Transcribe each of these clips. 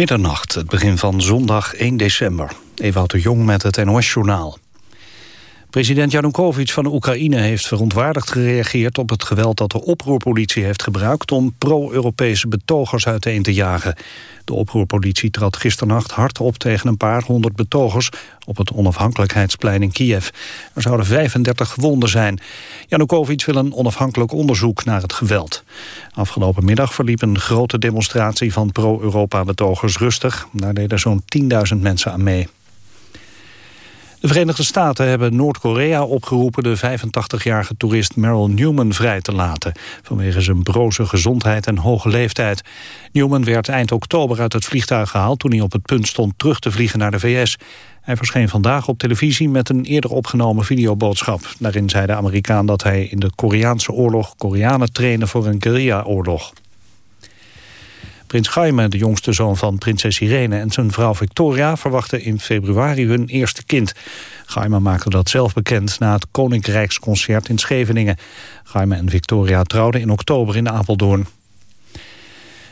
Middernacht, het begin van zondag 1 december. Ewout de Jong met het NOS-journaal. President Janukovic van Oekraïne heeft verontwaardigd gereageerd op het geweld dat de oproerpolitie heeft gebruikt om pro-Europese betogers uiteen te jagen. De oproerpolitie trad gisternacht hard op tegen een paar honderd betogers op het onafhankelijkheidsplein in Kiev. Er zouden 35 gewonden zijn. Janukovic wil een onafhankelijk onderzoek naar het geweld. Afgelopen middag verliep een grote demonstratie van pro-Europa betogers rustig. Daar deden zo'n 10.000 mensen aan mee. De Verenigde Staten hebben Noord-Korea opgeroepen de 85-jarige toerist Merrill Newman vrij te laten, vanwege zijn broze gezondheid en hoge leeftijd. Newman werd eind oktober uit het vliegtuig gehaald toen hij op het punt stond terug te vliegen naar de VS. Hij verscheen vandaag op televisie met een eerder opgenomen videoboodschap. Daarin zei de Amerikaan dat hij in de Koreaanse oorlog Koreanen trainde voor een guerrilla-oorlog. Prins Jaime, de jongste zoon van prinses Irene en zijn vrouw Victoria... verwachten in februari hun eerste kind. Jaime maakte dat zelf bekend na het Koninkrijksconcert in Scheveningen. Jaime en Victoria trouwden in oktober in Apeldoorn.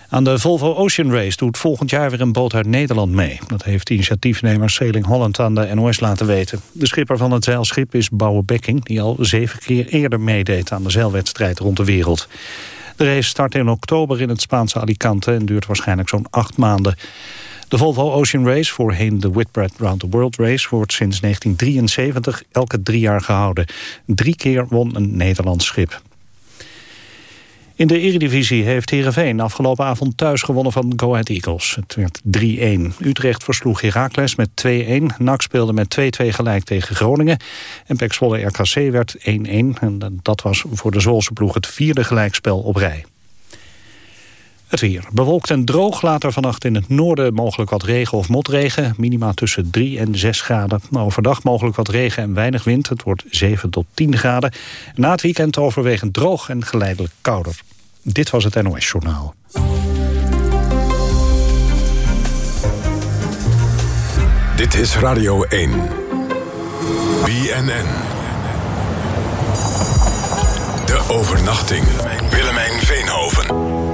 Aan de Volvo Ocean Race doet volgend jaar weer een boot uit Nederland mee. Dat heeft initiatiefnemer Sailing Holland aan de NOS laten weten. De schipper van het zeilschip is Bouwe Bekking... die al zeven keer eerder meedeed aan de zeilwedstrijd rond de wereld. De race start in oktober in het Spaanse Alicante en duurt waarschijnlijk zo'n acht maanden. De Volvo Ocean Race, voorheen de Whitbread Round the World Race... wordt sinds 1973 elke drie jaar gehouden. Drie keer won een Nederlands schip. In de Eredivisie heeft Heerenveen afgelopen avond thuis gewonnen van Go Ahead Eagles. Het werd 3-1. Utrecht versloeg Heracles met 2-1. NAC speelde met 2-2 gelijk tegen Groningen. En Pek Zwolle RKC werd 1-1. En dat was voor de Zwolse ploeg het vierde gelijkspel op rij. Het weer. Bewolkt en droog. Later vannacht in het noorden mogelijk wat regen of motregen. Minima tussen 3 en 6 graden. Overdag mogelijk wat regen en weinig wind. Het wordt 7 tot 10 graden. Na het weekend overwegend droog en geleidelijk kouder. Dit was het NOS Journaal. Dit is Radio 1. BNN. De overnachting. Willemijn Veenhoven.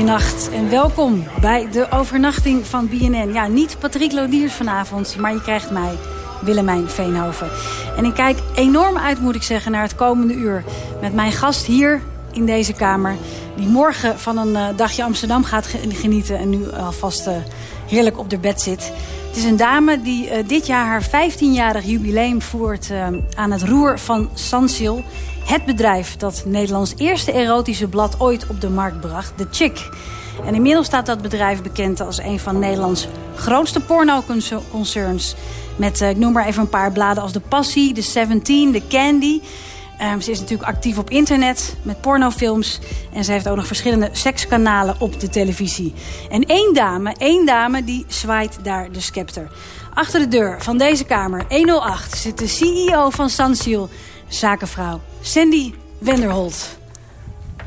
Een hele goede nacht en welkom bij de overnachting van BNN. Ja, niet Patrick Lodiers vanavond, maar je krijgt mij, Willemijn Veenhoven. En ik kijk enorm uit, moet ik zeggen, naar het komende uur. Met mijn gast hier in deze kamer. Die morgen van een uh, dagje Amsterdam gaat genieten. En nu alvast uh, heerlijk op de bed zit. Het is een dame die uh, dit jaar haar 15-jarig jubileum voert aan het roer van Sansil. Het bedrijf dat Nederlands eerste erotische blad ooit op de markt bracht. De Chick. En inmiddels staat dat bedrijf bekend als een van Nederlands grootste porno-concerns. Met, ik noem maar even een paar bladen als De Passie, De Seventeen, De Candy... Um, ze is natuurlijk actief op internet met pornofilms. En ze heeft ook nog verschillende sekskanalen op de televisie. En één dame, één dame, die zwaait daar de scepter. Achter de deur van deze kamer, 108, zit de CEO van Sansiel, zakenvrouw Sandy Wenderholt.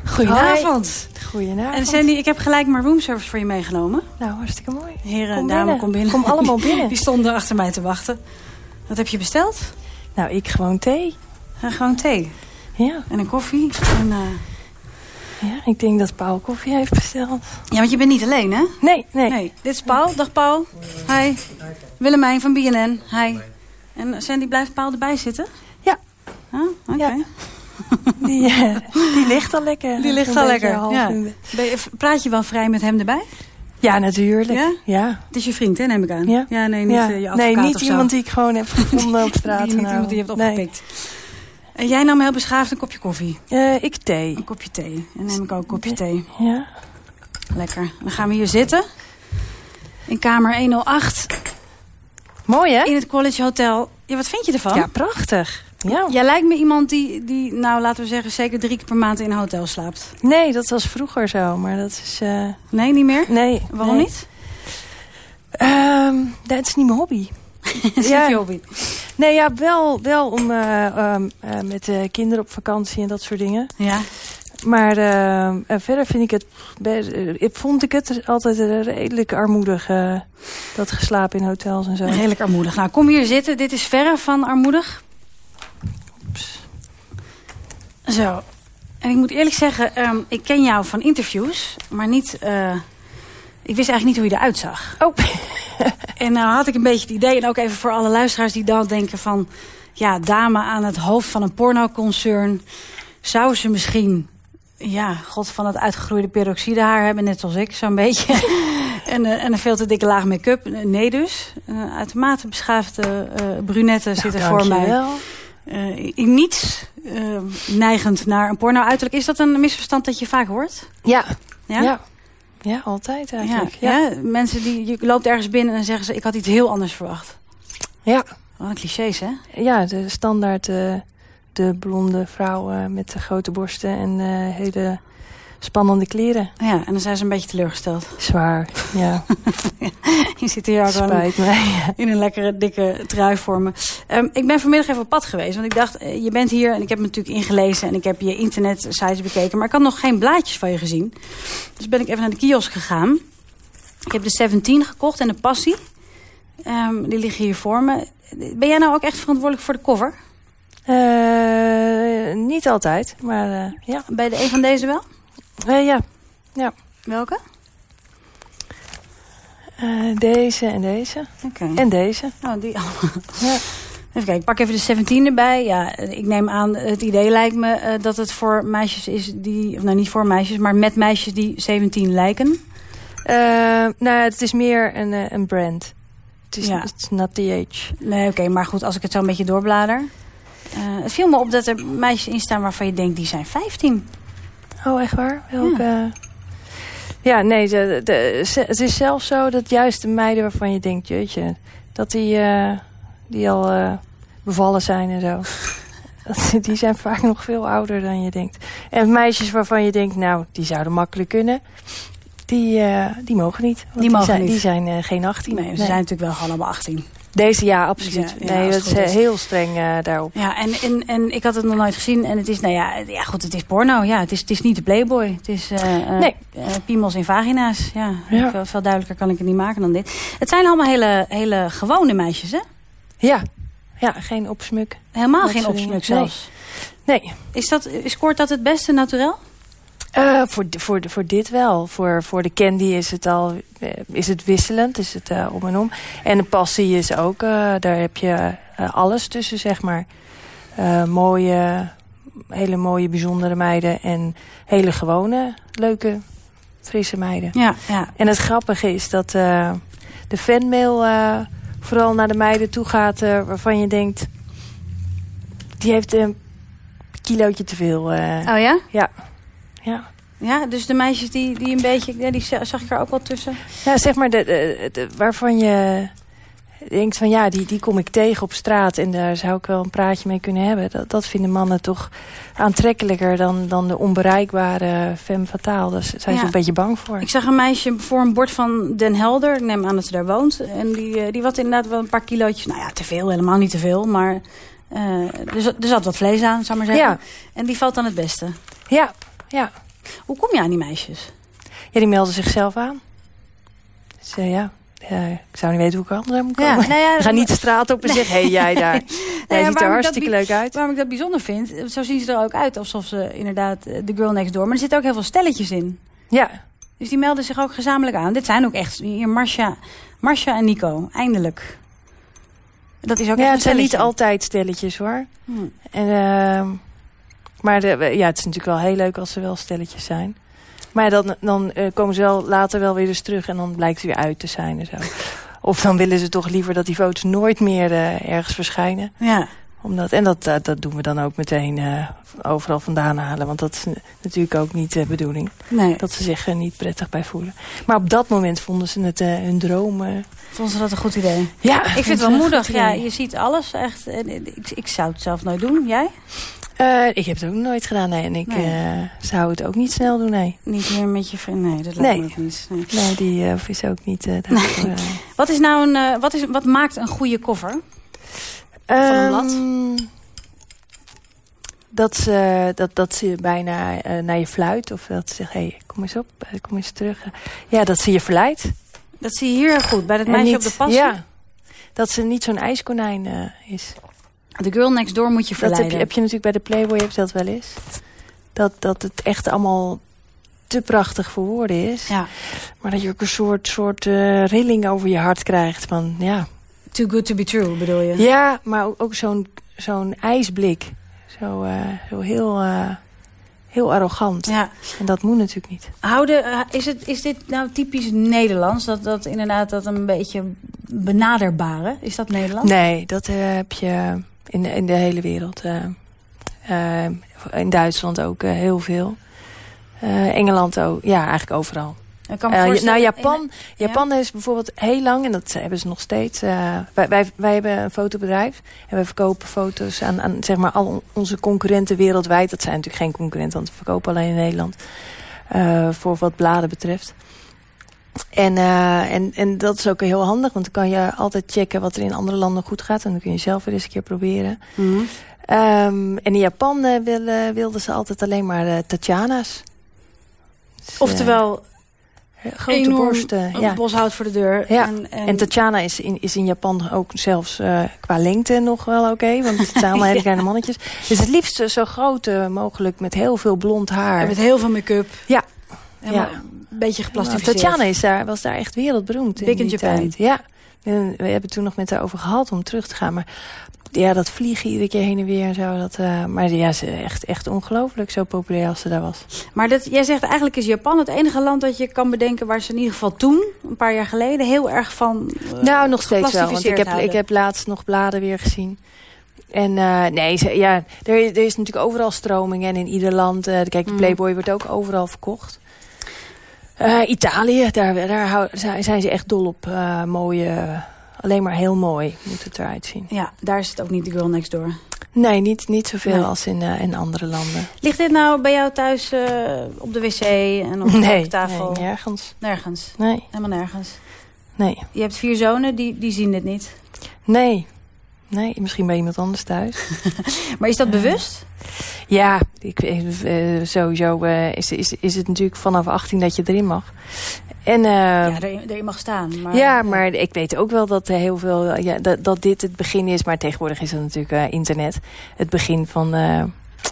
Goedenavond. Goedenavond. En Sandy, ik heb gelijk maar roomservice voor je meegenomen. Nou, hartstikke mooi. Heren, kom dame, binnen. kom binnen. Kom allemaal binnen. Die stonden achter mij te wachten. Wat heb je besteld? Nou, ik gewoon thee. Gewoon thee. Ja. En een koffie. En, uh... Ja, ik denk dat Paul koffie heeft besteld. Ja, want je bent niet alleen, hè? Nee, nee. nee. Dit is Paul. Dag Paul. Hi. Willemijn van BNN. Hi. En Sandy, blijft Paul erbij zitten? Ah, oké. Okay. Ja. Die, uh, die ligt al lekker. Die ligt al lekker, ja. Je, praat je wel vrij met hem erbij? Ja, natuurlijk. Ja? ja? Het is je vriend, hè, neem ik aan? Ja. ja nee, niet ja. Uh, je Nee, niet iemand die ik gewoon heb gevonden op straat. die, niet iemand die je hebt opgepikt. Nee. En jij nam heel beschaafd een kopje koffie? Uh, ik thee. Een kopje thee. En neem ik ook een kopje thee. Ja. Lekker. Dan gaan we hier zitten. In kamer 108. Mooi, hè? In het College Hotel. Ja, wat vind je ervan? Ja, prachtig. Ja. Jij lijkt me iemand die, die, nou laten we zeggen, zeker drie keer per maand in een hotel slaapt. Nee, dat was vroeger zo, maar dat is... Uh... Nee, niet meer? Nee. Waarom nee. niet? Um, dat is niet mijn hobby. is ja. je hobby? Nee, ja, wel, wel om uh, um, uh, met kinderen op vakantie en dat soort dingen. Ja. Maar verder vind ik het, ik vond ik het altijd redelijk armoedig, dat geslapen in hotels en zo. Redelijk armoedig. Nou, kom hier zitten. Dit is verre van armoedig. Zo. En ik moet eerlijk zeggen, um, ik ken jou van interviews, maar niet uh, Ik wist eigenlijk niet hoe je eruit zag. Oh. en nou had ik een beetje het idee, en ook even voor alle luisteraars die dan denken van... ja, dame aan het hoofd van een pornoconcern... zou ze misschien, ja, god van het uitgegroeide peroxidehaar hebben... net zoals ik, zo'n beetje. en, uh, en een veel te dikke laag make-up. Nee dus. Uh, uitermate beschaafde brunette nou, zit er voor mij. Wel. Uh, in niets uh, neigend naar een porno uiterlijk. Is dat een misverstand dat je vaak hoort? Ja. Ja? Ja, ja altijd eigenlijk. Ja. ja. Mensen die, je loopt ergens binnen en zeggen ze... ik had iets heel anders verwacht. Ja. Wat een clichés, hè? Ja, de standaard... Uh, de blonde vrouwen met de grote borsten en hele spannende kleren. Ja, en dan zijn ze een beetje teleurgesteld. Zwaar, ja. je zit hier ook Spijt in, een lekkere dikke trui voor me. Um, ik ben vanmiddag even op pad geweest. Want ik dacht, je bent hier en ik heb me natuurlijk ingelezen... en ik heb je internetsites bekeken. Maar ik had nog geen blaadjes van je gezien. Dus ben ik even naar de kiosk gegaan. Ik heb de 17 gekocht en de Passie. Um, die liggen hier voor me. Ben jij nou ook echt verantwoordelijk voor de cover? Uh, niet altijd, maar uh, ja. Bij de een van deze wel? Uh, ja. ja. Welke? Uh, deze en deze. Okay. En deze. Oh, die ja. Even kijken, ik pak even de 17 erbij. Ja, ik neem aan, het idee lijkt me uh, dat het voor meisjes is die... Of nou, niet voor meisjes, maar met meisjes die 17 lijken. Nou, het is meer een, een brand. Het is Ja. not the age. Nee, oké, maar goed, als ik het zo een beetje doorblader. Het viel me op dat er meisjes in staan waarvan je denkt, die zijn 15. Oh, echt waar? Welke? Ja, ja nee, de, de, het is zelfs zo dat juist de meiden waarvan je denkt, jeetje, dat die, uh, die al uh, bevallen zijn en zo. Die zijn vaak nog veel ouder dan je denkt. En meisjes waarvan je denkt, nou, die zouden makkelijk kunnen. Die, uh, die mogen niet. Die mogen zijn, niet. Die zijn geen 18. Nee, ze nee. zijn natuurlijk wel gewoon allemaal 18. Deze, ja, absoluut. Ja, ja, nee, als dat het is heel streng uh, daarop. Ja, en, en, en ik had het nog nooit gezien. En het is, nou ja, ja goed, het is porno. Ja, het is, het is niet de Playboy. Het is uh, nee. uh, piemels in vagina's. Ja, Ja. Veel, veel duidelijker kan ik het niet maken dan dit. Het zijn allemaal hele, hele gewone meisjes, hè? Ja, ja geen opsmuk. Helemaal Dat geen opsmuk zelfs. Nee, Is dat, scoort dat het beste naturel? Uh, voor, voor, voor dit wel. Voor, voor de candy is het al uh, is het wisselend, is het uh, om en om. En de passie is ook, uh, daar heb je alles tussen, zeg maar. Mooie, hele mooie, bijzondere meiden en hele gewone, leuke, frisse meiden. Ja, ja. En het grappige is dat de fanmail vooral naar de meiden toe gaat waarvan je denkt... die heeft een kilootje te veel. Oh ja? Ja. Ja. Ja, dus de meisjes die, die een beetje... Ja, die zag ik er ook wel tussen. Ja, zeg maar, de, de, de, waarvan je denkt van... ja, die, die kom ik tegen op straat... en daar zou ik wel een praatje mee kunnen hebben. Dat, dat vinden mannen toch aantrekkelijker... dan, dan de onbereikbare femme fatale. Daar zijn Ja. ze een beetje bang voor. Ik zag een meisje voor een bord van Den Helder. Ik neem aan dat ze daar woont. En die, eh, die had inderdaad wel een paar kilootjes. Nou ja, te veel. Helemaal niet te veel. Maar eh, er, zat- er zat wat vlees aan, zou ik maar zeggen. Ja. En die valt dan het beste. Ja, ja. Hoe kom je aan die meisjes? ja, die melden zichzelf aan. Dus uh, ja, ja, ik zou niet weten hoe ik anders aan moet komen. nou ja, ga niet de straat op en Nee. zeggen... hé, hey, jij daar. Nee, Jij ja, ziet er hartstikke leuk uit. Waarom ik dat bijzonder vind, zo zien ze er ook uit alsof ze inderdaad eh, de girl next door. Maar er zitten ook heel veel stelletjes in. Ja, Dus die melden zich ook gezamenlijk aan. Dit zijn ook echt hier Marcia, Marcia en Nico, eindelijk. Dat is ook echt ja het zijn niet altijd stelletjes hoor. Hm. En, ehm, maar de, ja, het is natuurlijk wel heel leuk als ze wel stelletjes zijn. Maar dan, dan eh, komen ze wel later wel weer eens terug en dan blijkt ze weer uit te zijn en zo. Of dan willen ze toch liever dat die foto's nooit meer eh, ergens verschijnen. Ja, Omdat, en dat, dat, dat doen we dan ook meteen eh, overal vandaan halen. Want dat is natuurlijk ook niet de bedoeling. nee. Dat ze zich er niet prettig bij voelen. Maar op dat moment vonden ze het eh, hun droom. eh, Vonden ze dat een goed idee? ja, Ik vind het wel moedig. Ja, je ziet alles echt. En Ik, ik zou het zelf nooit doen. Jij? Eh, ik heb het ook nooit gedaan, nee. En ik Nee. eh, zou het ook niet snel doen, nee. Niet meer met je vriend? Nee, dat lijkt Nee. me ook niet. Nee. Nee, die is ook niet eh, daarvoor. eh. Wat, is nou een, wat, is, wat maakt een goede cover? een blad? Ehm, Dat ze, dat, dat ze bijna naar je fluit. Of dat ze zegt, hé, hey, kom eens op, kom eens terug. Ja, dat ze je verleidt. Dat zie je hier heel goed. Bij dat En meisje niet- op de passie. Ja, dat ze niet zo'n ijskonijn is. De girl next door moet je Dat heb verleiden. je, heb je natuurlijk bij de Playboy heb je dat wel eens. Dat, dat het echt allemaal te prachtig voor woorden is. Ja. Maar dat je ook een soort, soort uh, rilling over je hart krijgt. Van, ja. Too good to be true, bedoel je? Ja, maar ook, ook zo'n zo'n ijsblik. Zo, uh, zo heel, uh, heel arrogant. Ja. En dat moet natuurlijk niet. Houden, is, het, is dit nou typisch Nederlands? Dat, dat inderdaad dat een beetje benaderbare? Is dat Nederlands? Nee, dat heb je in de, in de hele wereld. in Duitsland ook heel veel. Engeland ook. Ja, eigenlijk overal. Uh, nou, Japan, Japan is bijvoorbeeld heel lang, en dat hebben ze nog steeds. Wij, wij, wij, hebben een fotobedrijf en we verkopen foto's aan, aan zeg maar al onze concurrenten wereldwijd. Dat zijn natuurlijk geen concurrenten, want we verkopen alleen in Nederland. Voor wat bladen betreft. En, en, en dat is ook heel handig, want dan kan je altijd checken wat er in andere landen goed gaat. En dan kun je zelf weer eens een keer proberen. Mm -hmm. um, en in Japan wilden, wilden ze altijd alleen maar Tatjana's. Dus, Oftewel grote enorm borsten. Ja. boshout voor de deur. Ja. En, en... en Tatjana is in, is in Japan ook zelfs uh, qua lengte nog wel oké. Okay, want het zijn allemaal hele kleine mannetjes. Dus het liefst zo groot uh, mogelijk met heel veel blond haar. En met heel veel make-up. Ja. ja. Beetje geplastificeerd. Tatjana is daar, was daar echt wereldberoemd Big in die in Japan. tijd. Ja. En we hebben toen nog met haar over gehad om terug te gaan. Maar ja, dat vliegen iedere keer heen en weer en zo. Dat, uh, maar ja, ze echt, echt ongelooflijk zo populair als ze daar was. Maar dat, jij zegt eigenlijk is Japan het enige land dat je kan bedenken... waar ze in ieder geval toen, een paar jaar geleden, heel erg van uh, Nou, nog steeds wel. Want ik heb, ik heb laatst nog bladen weer gezien. En uh, nee, ze, ja, er, er, is natuurlijk overal stroming. En in ieder land, uh, kijk, de Playboy mm. wordt ook overal verkocht. Uh, Italië, daar, daar zijn ze echt dol op mooie alleen maar heel mooi moet het eruit zien. Ja, daar is het ook niet de girl next door. Nee, niet, niet zoveel nee. als in, uh, in andere landen. Ligt dit nou bij jou thuis op de wc en op de nee, tafel? Nee, nergens. Nergens? Nee. Helemaal nergens? Nee. Je hebt vier zonen, die, die zien dit niet? Nee. Nee, misschien bij iemand anders thuis. maar is dat bewust? Ja, ik, uh, sowieso is, is, is het natuurlijk vanaf 18 dat je erin mag. En, uh, ja, erin, erin mag staan. Maar, ja, maar ik weet ook wel dat heel veel, ja, dat, dat dit het begin is. Maar tegenwoordig is het natuurlijk uh, internet. Het begin van,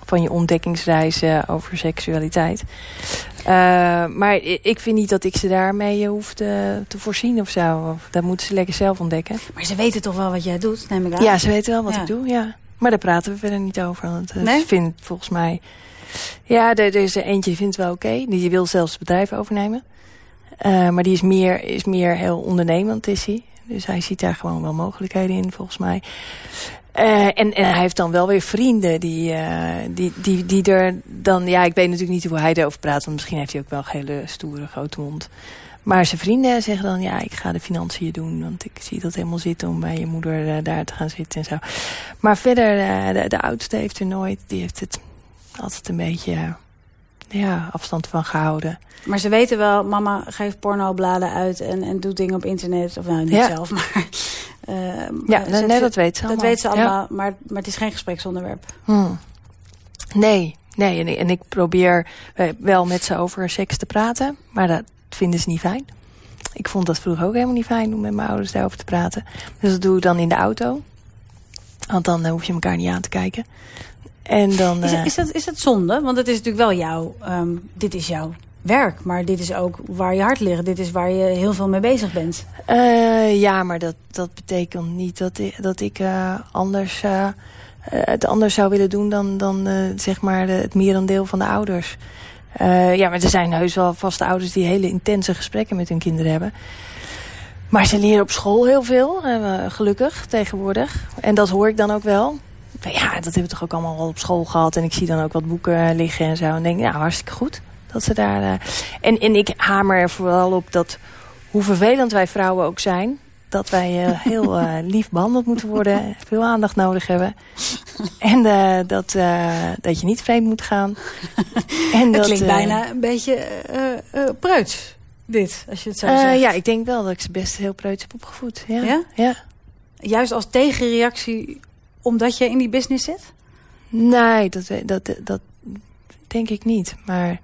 van je ontdekkingsreis over seksualiteit. maar ik vind niet dat ik ze daarmee hoef te, te voorzien of zo. Of, dat moeten ze lekker zelf ontdekken. Maar ze weten toch wel wat jij doet, neem ik aan? Ja, ze weten wel wat ja. ik doe, ja. Maar daar praten we verder niet over. Want nee? ze vindt volgens mij... Ja, er, is er eentje die vindt wel oké. Okay. Die wil zelfs het bedrijf overnemen. Uh, maar die is meer, is meer heel ondernemend, is hij. Dus hij ziet daar gewoon wel mogelijkheden in, volgens mij. Uh, en, en hij heeft dan wel weer vrienden die, uh, die, die, die er dan... Ja, ik weet natuurlijk niet hoe hij erover praat. Want misschien heeft hij ook wel een hele stoere, grote mond. Maar zijn vrienden zeggen dan... Ja, ik ga de financiën doen. Want ik zie dat helemaal zitten om bij je moeder uh, daar te gaan zitten en zo. Maar verder, de, de oudste heeft er nooit... Die heeft het altijd een beetje ja, afstand van gehouden. Maar ze weten wel, mama geeft pornobladen uit en, en doet dingen op internet. Of nou, niet ja. zelf, maar... Uh, ja, nee, nee, dat weet ze allemaal. Dat weet ze allemaal, ja. maar, maar het is geen gespreksonderwerp. Hmm. Nee, nee en, en ik probeer wel met ze over seks te praten. Maar dat vinden ze niet fijn. Ik vond dat vroeger ook helemaal niet fijn om met mijn ouders daarover te praten. Dus dat doe ik dan in de auto. Want dan uh, hoef je elkaar niet aan te kijken. En dan, is, is, dat, is dat zonde? Want het is natuurlijk wel jouw... Um, dit is jouw werk, maar dit is ook waar je hart ligt. Dit is waar je heel veel mee bezig bent. Uh, ja, maar dat, dat betekent niet dat ik, dat ik uh, anders, uh, het anders zou willen doen... dan, dan zeg maar de, het merendeel van de ouders. ja, maar er zijn heus wel vaste ouders... die hele intense gesprekken met hun kinderen hebben... Maar ze leren op school heel veel, gelukkig, tegenwoordig. En dat hoor ik dan ook wel ja, dat hebben we toch ook allemaal al op school gehad. En ik zie dan ook wat boeken liggen en zo. En denk, ja, hartstikke goed. Dat ze daar, uh... en, en ik hamer er vooral op dat, hoe vervelend wij vrouwen ook zijn... dat wij uh, heel uh, lief behandeld moeten worden. Veel aandacht nodig hebben. En dat, dat je niet vreemd moet gaan. en dat, dat klinkt bijna een beetje preuts, dit, als je het zo zegt. Ja, ik denk wel dat ik ze best heel preuts heb opgevoed. Ja? ja? ja. Juist als tegenreactie omdat je in die business zit? Nee, dat, dat, dat denk ik niet. Maar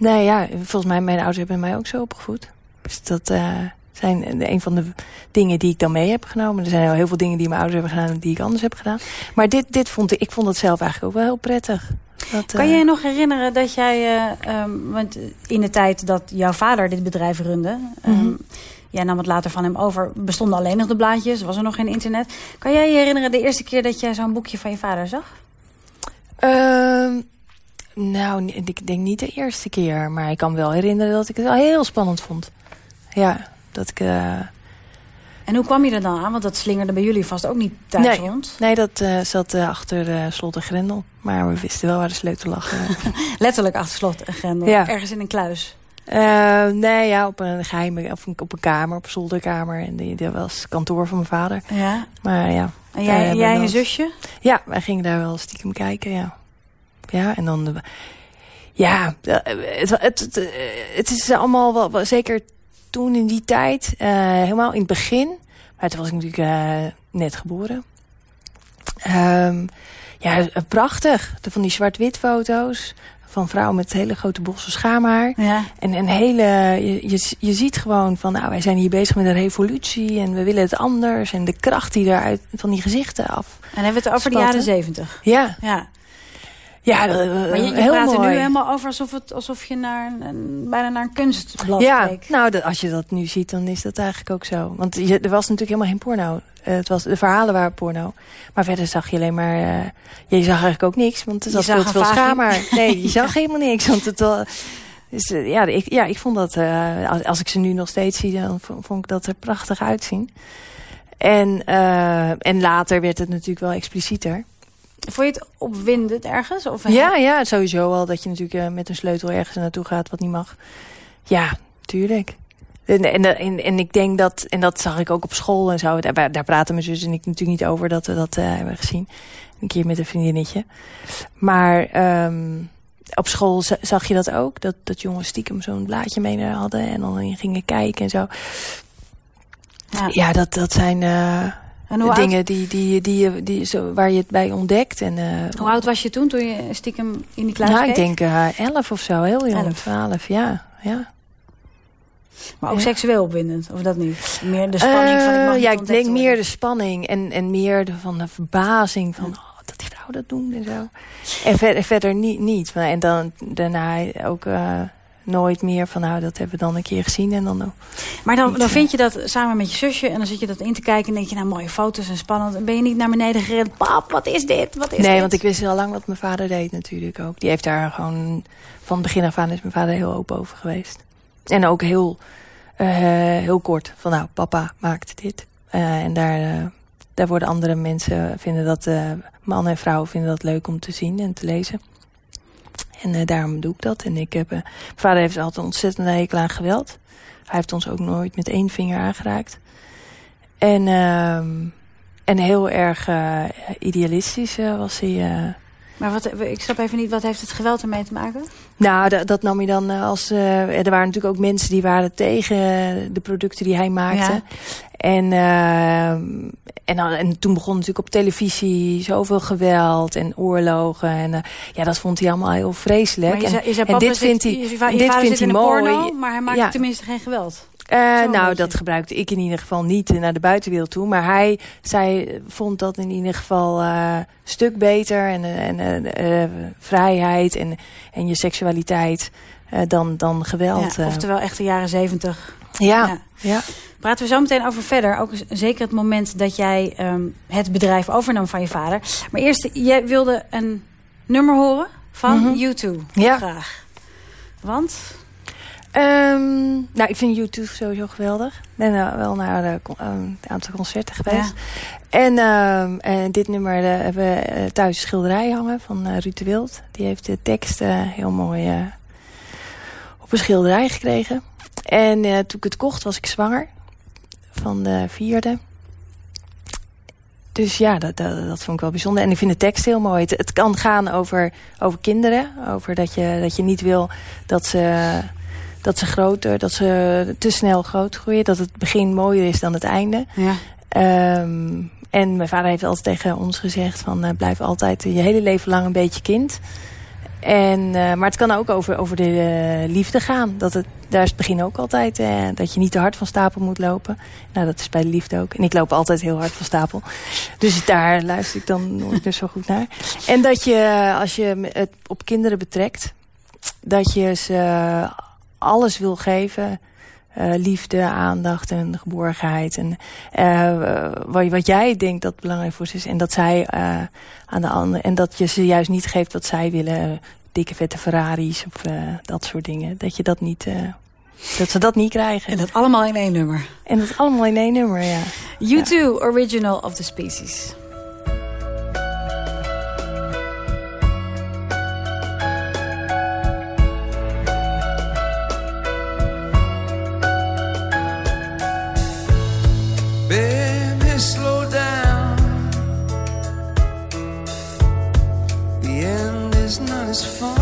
nee, ja, volgens mij, mijn ouders hebben mij ook zo opgevoed. Dus dat uh, zijn een van de dingen die ik dan mee heb genomen. Er zijn al heel veel dingen die mijn ouders hebben gedaan die ik anders heb gedaan. Maar dit, dit vond ik, ik vond het zelf eigenlijk ook wel heel prettig. Dat, Kan eh, je je nog herinneren dat jij, eh, ehm, want in de tijd dat jouw vader dit bedrijf runde, ehm, Mhm. jij nam het later van hem over, bestonden alleen nog de blaadjes, was er nog geen internet. Kan jij je herinneren de eerste keer dat jij zo'n boekje van je vader zag? Ehm, nou, ik denk niet de eerste keer. Maar ik kan wel herinneren dat ik het wel heel spannend vond. Ja, dat ik... eh, En hoe kwam je er dan aan? Want dat slingerde bij jullie vast ook niet thuis Nee. rond. nee, dat eh, zat eh, achter slot en grendel. Maar we wisten wel waar de sleutel lag. Letterlijk achter slot en grendel. Ja. Ergens in een kluis. Nee, ja, op een geheime... Of op een kamer, op een zolderkamer. En die, dat was kantoor van mijn vader. Ja. Maar ja, En jij, jij en je zusje? Ja, wij gingen daar wel stiekem kijken, ja. Ja, en dan... de- ja, eh, het, het, het, eh, is allemaal wel, wel- zeker toen in die tijd, eh, helemaal in het begin. Maar toen was ik natuurlijk eh, net geboren. Ehm, ja, eh, prachtig. De- Van die zwart-wit foto's van vrouwen met hele grote bossen schaamhaar. Ja. En een hele, je, je, je ziet gewoon van, nou, wij zijn hier bezig met een revolutie en we willen het anders. En de kracht die eruit van die gezichten af. En hebben we het over de jaren zeventig. Ja, Ja. Ja dat- Maar je, je heel praat er nu helemaal over alsof, het, alsof je naar een, een- bijna naar een kunstblad ja, keek. nou, dat, als je dat nu ziet, dan is dat eigenlijk ook zo. Want je, er was natuurlijk helemaal geen porno. Eh, het was, de verhalen waren porno. Maar verder zag je alleen maar... eh, je zag eigenlijk ook niks, want Je zat zag veel te veel schaamhaar. Nee, je zag helemaal niks. Want het was, dus, eh, ja, ik, ja, ik vond dat... eh, als, als ik ze nu nog steeds zie, dan vond, vond ik dat er prachtig uitzien. En, eh, en later werd het natuurlijk wel explicieter. Vond je het opwindend ergens? Of Ja, ja, sowieso al dat je natuurlijk eh, met een sleutel ergens naartoe gaat wat niet mag. Ja, tuurlijk. En, en, en, en ik denk dat, en dat zag ik ook op school en zo, daar, daar praten mijn zus en ik natuurlijk niet over dat we dat eh, hebben gezien. Een keer met een vriendinnetje. Maar ehm, op school za- zag je dat ook, dat, dat jongens stiekem zo'n blaadje mee naar hadden en dan in gingen kijken en zo. Ja. Ja, dat, dat zijn eh, En hoe dingen die, die, die, die, die, zo, waar je het bij ontdekt. En, eh, hoe oud was je toen, toen je stiekem in die kluis nou, keek? ik denk eh elf of zo, heel jong. Elf. Twaalf, ja. ja. Maar ook Ja. seksueel opwindend, of dat niet? Meer de spanning van ik mag Eh, Ja, ik denk meer de spanning en, en meer de, van de verbazing van oh, dat die vrouw dat doen en zo. En verder, verder niet, niet. En dan daarna ook eh, nooit meer van nou, dat hebben we dan een keer gezien en dan... Maar dan, dan eh. vind je dat samen met je zusje en dan zit je dat in te kijken en denk je, nou mooie foto's en spannend. En ben je niet naar beneden gerend, pap, wat is dit? Wat is nee, dit? want ik wist al lang wat mijn vader deed natuurlijk ook. Die heeft daar gewoon, van het begin af aan is mijn vader heel open over geweest. En ook heel, eh, heel kort van nou, papa maakt dit. Eh, en daar, daar worden andere mensen, vinden dat, mannen en vrouwen vinden dat leuk om te zien en te lezen. En eh, daarom doe ik dat. En ik heb, eh, mijn vader heeft altijd een ontzettende hekel aan geweld. Hij heeft ons ook nooit met één vinger aangeraakt. En, ehm, en heel erg eh, idealistisch was hij. Maar wat, ik snap even niet, wat heeft het geweld ermee te maken? Nou, dat, dat nam je dan als... er waren natuurlijk ook mensen die waren tegen de producten die hij maakte. Ja. En, ehm, en, en toen begon natuurlijk op televisie zoveel geweld en oorlogen. En eh, ja, dat vond hij allemaal heel vreselijk. Maar je En- zei, je zei, en papa dit vindt hij, dit vindt hij mooi. porno, maar hij maakt Ja. tenminste geen geweld. Eh, nou, beetje. dat gebruikte ik in ieder geval niet naar de buitenwereld toe. Maar hij zij vond dat in ieder geval eh, een stuk beter. En, eh, en eh, eh, vrijheid en, en je seksualiteit eh, dan, dan geweld. Ja, eh. oftewel echt de jaren zeventig. Ja, ja. ja. Praten we zo meteen over verder. Ook zeker het moment dat jij ehm, het bedrijf overnam van je vader. Maar eerst, jij wilde een nummer horen van Mhm. U2. Ja. Graag. Want? Ehm, nou, ik vind YouTube sowieso geweldig. Ik ben eh, wel naar eh, con- eh, een aantal concerten geweest. En, ehm, en dit nummer eh, hebben we eh, thuis een schilderij hangen van eh Ruud de Wild. Die heeft de tekst eh, heel mooi eh, op een schilderij gekregen. En eh, toen ik het kocht was ik zwanger. Van de vierde. Dus ja, dat, dat, dat vond ik wel bijzonder. En ik vind de tekst heel mooi. Het, het kan gaan over, over kinderen. Over dat je, dat je niet wil dat ze, dat ze groter, dat ze te snel groot groeien. Dat het begin mooier is dan het einde. Ja. Ehm, en mijn vader heeft altijd tegen ons gezegd van... eh, blijf altijd je hele leven lang een beetje kind. En, maar het kan ook over, over de liefde gaan. Dat het, daar is het begin ook altijd. dat je niet te hard van stapel moet lopen. Nou, dat is bij de liefde ook. En ik loop altijd heel hard van stapel. Dus daar luister ik dan nooit meer zo goed naar. En dat je, als je het op kinderen betrekt... dat je ze alles wil geven uh, liefde, aandacht en geborgenheid. En uh, wat, wat jij denkt dat belangrijk voor ze is. En dat zij uh, aan de andere. En dat je ze juist niet geeft wat zij willen. Dikke vette Ferraris of dat soort dingen. Dat je dat niet. dat ze dat niet krijgen. En dat allemaal in één nummer. En dat allemaal in één nummer, ja. You ja. Original of the Species. is fine.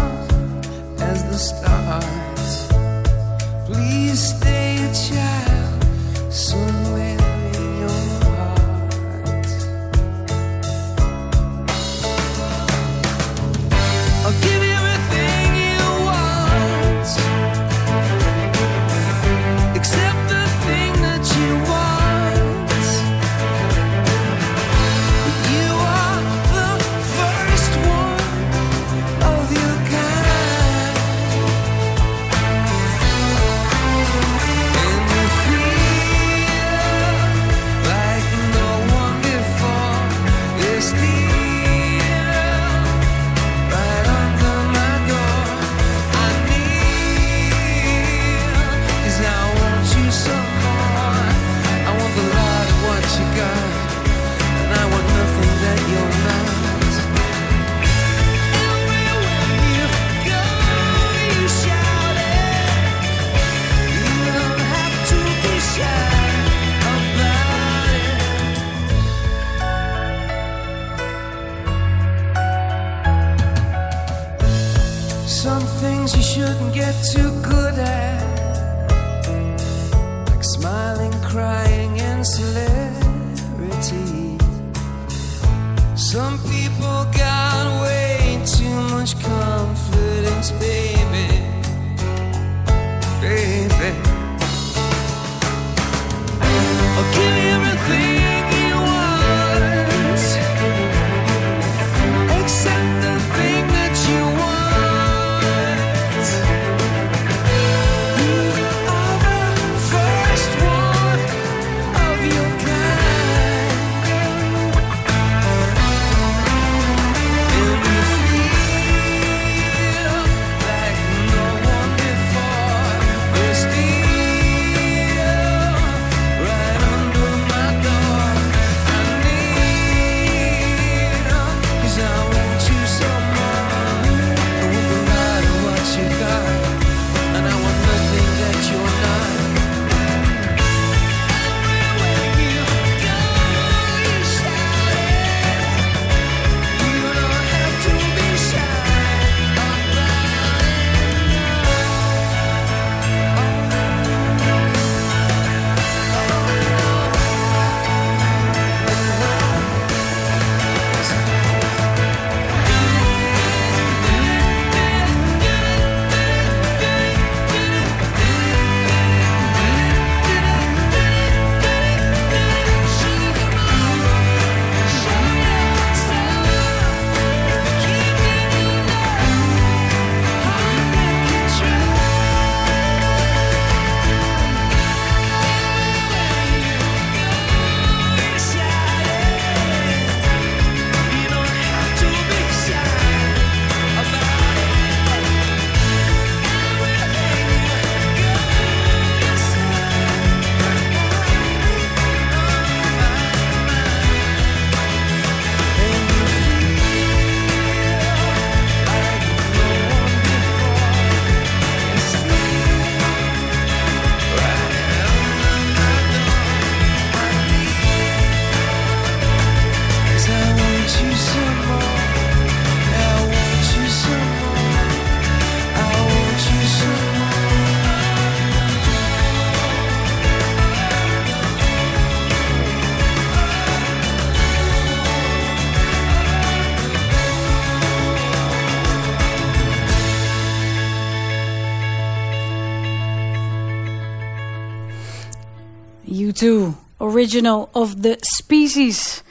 Original of the Species.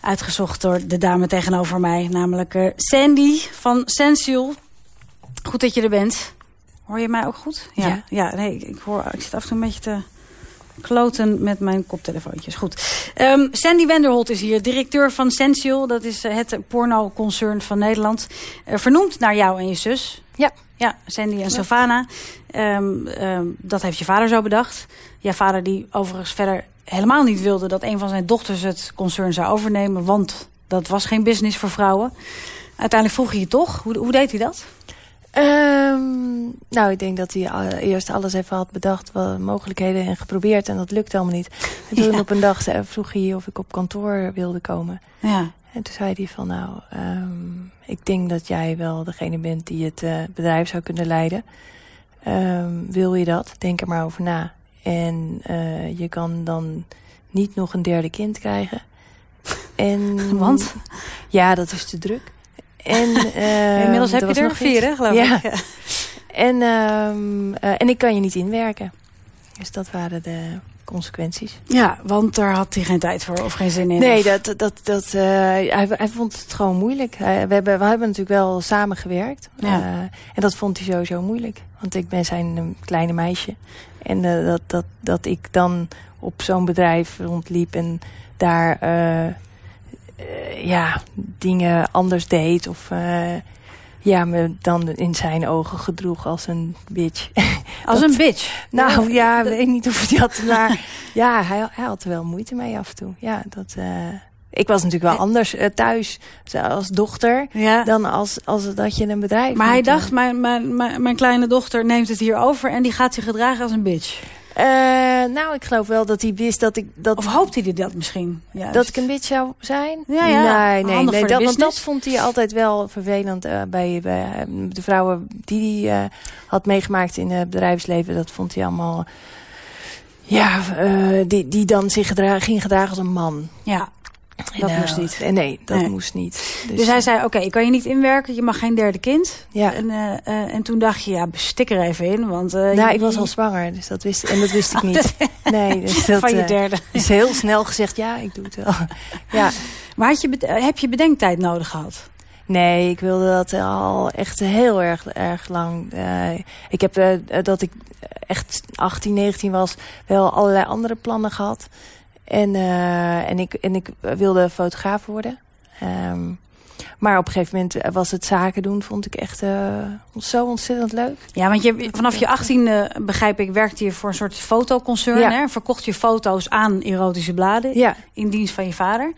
Uitgezocht door de dame tegenover mij, namelijk uh, Sandy van Sensual. Goed dat je er bent. Hoor je mij ook goed? Ja. Ja, ja nee, ik, hoor, ik zit af en toe een beetje te kloten met mijn koptelefoontjes. Goed. Um, Sandy Wenderholt is hier, directeur van Sensual. Dat is uh, het porno-concern van Nederland. Uh, vernoemd naar jou en je zus. Ja. Ja, Sandy en Sylvana. Um, um, dat heeft je vader zo bedacht. Je vader die overigens verder helemaal niet wilde... dat een van zijn dochters het concern zou overnemen. Want dat was geen business voor vrouwen. Uiteindelijk vroeg hij je toch. Hoe, hoe deed hij dat? Um, nou, ik denk dat hij eerst alles even had bedacht, wat mogelijkheden en geprobeerd. En dat lukte allemaal niet. En toen ja. op een dag vroeg hij of ik op kantoor wilde komen. Ja. En toen zei hij van, nou, um, ik denk dat jij wel degene bent die het uh, bedrijf zou kunnen leiden. Um, wil je dat? Denk er maar over na. En uh, je kan dan niet nog een derde kind krijgen. En, Want? Ja, dat is te druk. En, uh, Inmiddels heb je er vier, hè, geloof ja. ik. Ja. En, um, uh, en ik kan je niet inwerken. Dus dat waren de consequenties. Ja, want daar had hij geen tijd voor of geen zin in. Nee, dat, dat, dat, uh, hij, hij vond het gewoon moeilijk. we, hebben, we hebben natuurlijk wel samen gewerkt. Ja. Uh, en dat vond hij sowieso moeilijk. Want ik ben zijn kleine meisje. En uh, dat, dat, dat ik dan op zo'n bedrijf rondliep en daar uh, ja, dingen anders deed. Of ja, me dan in zijn ogen gedroeg als een bitch. Als dat, een bitch? Nou ja, ik weet niet of hij had. Maar ja, hij, hij, had er wel moeite mee af en toe. Ja, dat... Ik was natuurlijk wel anders uh, thuis als dochter ja. dan als, als dat je een bedrijf Maar hij dacht, mijn, mijn, mijn, mijn kleine dochter neemt het hier over... en die gaat zich gedragen als een bitch. Uh, nou, ik geloof wel dat hij wist dat ik... Dat, of hoopte hij dat misschien? Juist. Dat ik een bitch zou zijn? Ja, ja. Nee, nee, nee dat, want dat vond hij altijd wel vervelend uh, bij, bij de vrouwen die hij had meegemaakt in het bedrijfsleven. Dat vond hij allemaal... Ja, die, die dan zich gedra ging gedragen als een man. Ja, dat en, moest niet. Nee, dat nee. moest niet. Dus, dus hij zei, oké, okay, ik kan je niet inwerken. Je mag geen derde kind. Ja. En, uh, uh, en toen dacht je, ja, stik er even in. Want, uh, nou, je, ik was al zwanger. Dus dat wist, en dat wist ik niet. nee, dus dat, Van je derde. is heel snel gezegd, ja, ik doe het wel. ja. Maar had je, heb je bedenktijd nodig gehad? Nee, ik wilde dat al echt heel erg, erg lang. Uh, ik heb uh, dat ik echt 18, 19 was, wel allerlei andere plannen gehad. En, uh, en, ik, en ik wilde fotograaf worden. Um, maar op een gegeven moment was het zaken doen, vond ik echt uh, zo ontzettend leuk. Ja, want je, vanaf je achttiende, begrijp ik, werkte je voor een soort fotoconcern. Ja. Hè? Verkocht je foto's aan erotische bladen ja. in dienst van je vader.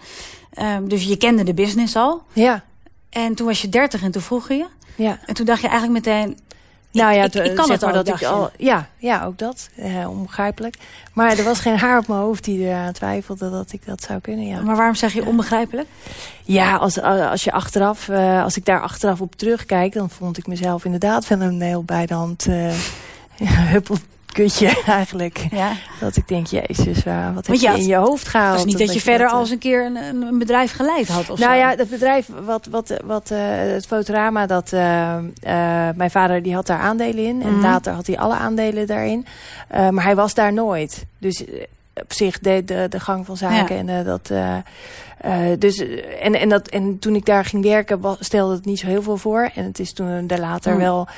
Um, dus je kende de business al. Ja. En toen was je dertig en toen vroeg je. Ja. En toen dacht je eigenlijk meteen... Nou ja, ik, ik, ik kan het al, maar dat ik al. Ja, ja, ook dat. Uh, onbegrijpelijk. Maar er was geen haar op mijn hoofd die eraan twijfelde dat ik dat zou kunnen. Ja. Maar waarom zeg je onbegrijpelijk? Ja, als, als je achteraf, uh, als ik daar achteraf op terugkijk, dan vond ik mezelf inderdaad wel een heel bij de hand uh, huppelkutje eigenlijk. Ja. Dat ik denk, jezus, wat heb je, in je hoofd gehaald? Het is niet dat, je verder dat, al eens een keer een, een, bedrijf geleid had of Nou zo. ja, dat bedrijf, wat, wat, wat uh, het Fotorama, dat, uh, mijn vader die had daar aandelen in. En Mhm. later had hij alle aandelen daarin. maar hij was daar nooit. Dus op zich de, de, de gang van zaken. Ja. En uh, dat. Uh, uh, dus, en, en, dat, en toen ik daar ging werken, was, stelde het niet zo heel veel voor. En het is toen daar later Mm. wel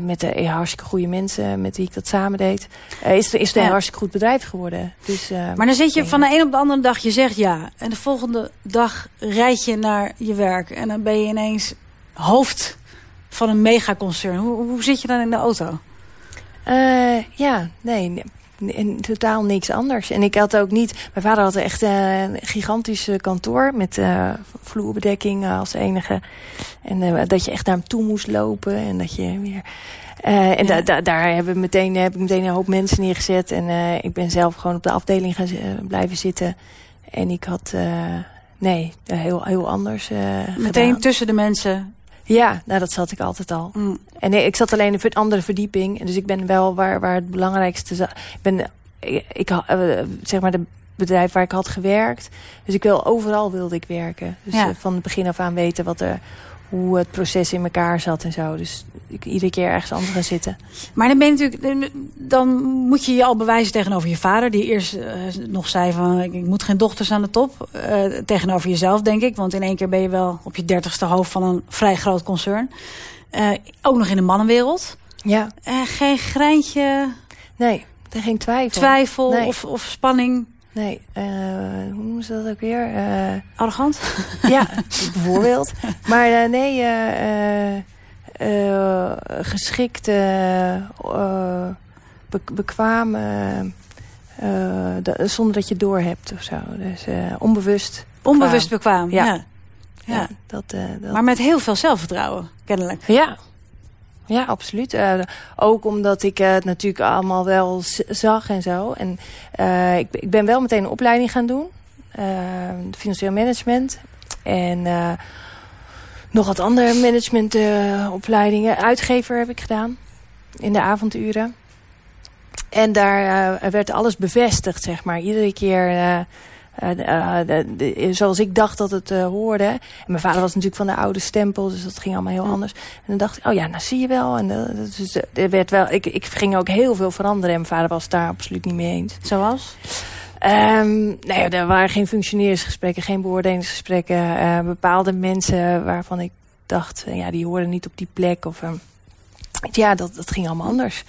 met de hartstikke goede mensen met wie ik dat samen deed. is, is het een hartstikke goed bedrijf geworden. Dus, Maar dan zit je van de een op de andere dag, je zegt ja. En de volgende dag rijd je naar je werk. En dan ben je ineens hoofd van een megaconcern. Hoe, hoe zit je dan in de auto? Ja, nee, In totaal niks anders. En ik had ook niet... Mijn vader had echt uh, een gigantisch kantoor met uh, vloerbedekking als enige. En uh, dat je echt naar hem toe moest lopen. En dat je weer... Uh, en ja. da da daar hebben we meteen, heb ik meteen een hoop mensen neergezet. En uh, ik ben zelf gewoon op de afdeling gaan blijven zitten. En ik had... Nee, heel, heel anders Meteen gedaan. tussen de mensen ja, nou dat zat ik altijd al. Mm. En nee, ik zat alleen in een andere verdieping. Dus ik ben wel waar, waar het belangrijkste... Ik ben, ik, ik uh, zeg maar de bedrijf waar ik had gewerkt. Dus ik wil overal wilde ik werken. Dus ja. uh, van het begin af aan weten wat er, hoe het proces in elkaar zat en zo. Dus ik iedere keer ergens anders gaan zitten. Maar dan ben je natuurlijk, dan moet je je al bewijzen tegenover je vader. Die eerst uh, nog zei van ik moet geen dochters aan de top. Uh, tegenover jezelf denk ik. Want in één keer ben je wel op je dertigste hoofd van een vrij groot concern. Uh, ook nog in de mannenwereld. Ja. geen greintje... Nee, er geen twijfel. Twijfel nee. of, of spanning. Nee, uh, hoe noemen ze dat ook weer? Uh, Arrogant? Ja, bijvoorbeeld. Maar uh, nee, geschikt, be bekwaam, zonder dat je door hebt of zo. Dus onbewust. Onbewust bekwaam, ja. ja. ja. ja dat, dat... Maar met heel veel zelfvertrouwen, kennelijk. Ja, ja, absoluut. Uh, ook omdat ik het natuurlijk allemaal wel zag en zo. En uh, ik, ik, ben wel meteen een opleiding gaan doen. Uh, financieel management. En nog wat andere managementopleidingen. Uitgever heb ik gedaan. In de avonduren. En daar werd alles bevestigd, zeg maar. Iedere keer... Uh, de, de, zoals ik dacht dat het uh, hoorde. En mijn vader was natuurlijk van de oude stempel, dus dat ging allemaal heel ja. anders. En dan dacht ik, oh ja, nou zie je wel. En dus, er werd wel ik, ik ging ook heel veel veranderen en mijn vader was daar absoluut niet mee eens. Zoals? Um, nou ja, er waren geen functioneringsgesprekken, geen beoordelingsgesprekken. Uh, bepaalde mensen waarvan ik dacht, ja, die horen niet op die plek. Of, um, ja, dat, dat ging allemaal anders.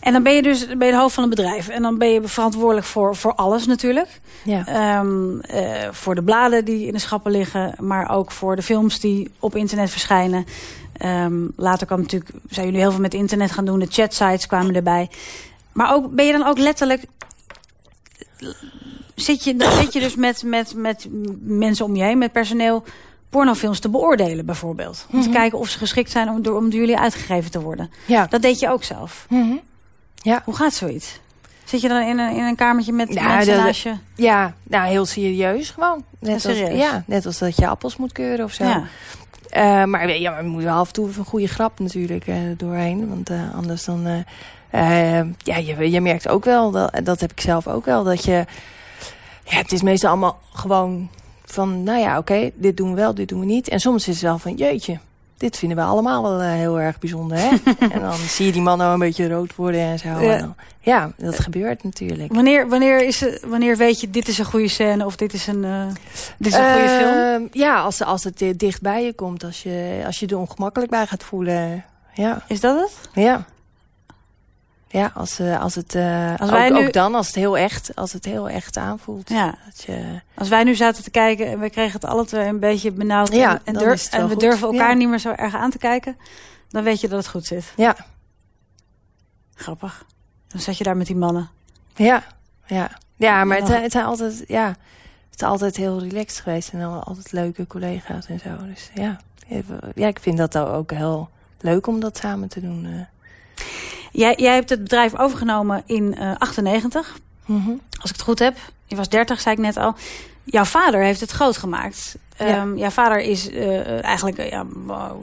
En dan ben je dus je de hoofd van een bedrijf. En dan ben je verantwoordelijk voor, voor alles natuurlijk. Ja. Um, uh, voor de bladen die in de schappen liggen. Maar ook voor de films die op internet verschijnen. Um, later kwam natuurlijk, zijn jullie heel veel met internet gaan doen. De chatsites kwamen erbij. Maar ook, ben je dan ook letterlijk... Zit je, zit je dus met, met, met mensen om je heen, met personeel pornofilms te beoordelen bijvoorbeeld. Om mm -hmm. te kijken of ze geschikt zijn om door, om door jullie uitgegeven te worden. Ja. Dat deed je ook zelf. Mm -hmm. Ja. Hoe gaat zoiets? Zit je dan in een, in een kamertje met ja, mensen naast je? Ja, nou heel serieus gewoon. Net serieus? Als, ja, net als dat je appels moet keuren of zo. Ja. Uh, maar ja, maar we moeten af en toe een goede grap natuurlijk uh, doorheen. Want uh, anders dan... ja, je, je merkt ook wel, dat, dat heb ik zelf ook wel, dat je... Ja, het is meestal allemaal gewoon van, nou ja, oké, okay, dit doen we wel, dit doen we niet. En soms is het wel van, jeetje, dit vinden we allemaal wel uh, heel erg bijzonder, hè? en dan zie je die man nou een beetje rood worden en zo. Ja, en dan, ja dat gebeurt natuurlijk. Wanneer, wanneer, is wanneer weet je, dit is een goede scène of dit is een, uh, dit is een goede uh, film? Ja, als, als het dicht bij je komt, als je, als je er ongemakkelijk bij gaat voelen. Ja. Is dat het? Ja. Ja, als, uh, als het uh, als wij ook, nu... ook dan, als het heel echt, als het heel echt aanvoelt. Ja. Dat je... Als wij nu zaten te kijken en we kregen het alle twee een beetje benauwd ja, en, en, durf, en we goed. durven elkaar ja. niet meer zo erg aan te kijken, dan weet je dat het goed zit. Ja. Grappig. Dan zat je daar met die mannen. Ja, ja. Ja, maar het, het zijn altijd, ja, het is altijd heel relaxed geweest en altijd leuke collega's en zo. Dus ja, ja ik vind dat ook heel leuk om dat samen te doen. Jij, jij hebt het bedrijf overgenomen in uh, 98. Mm -hmm. Als ik het goed heb. Je was 30, zei ik net al. Jouw vader heeft het groot gemaakt. Ja. Um, jouw vader is uh, eigenlijk, uh, ja,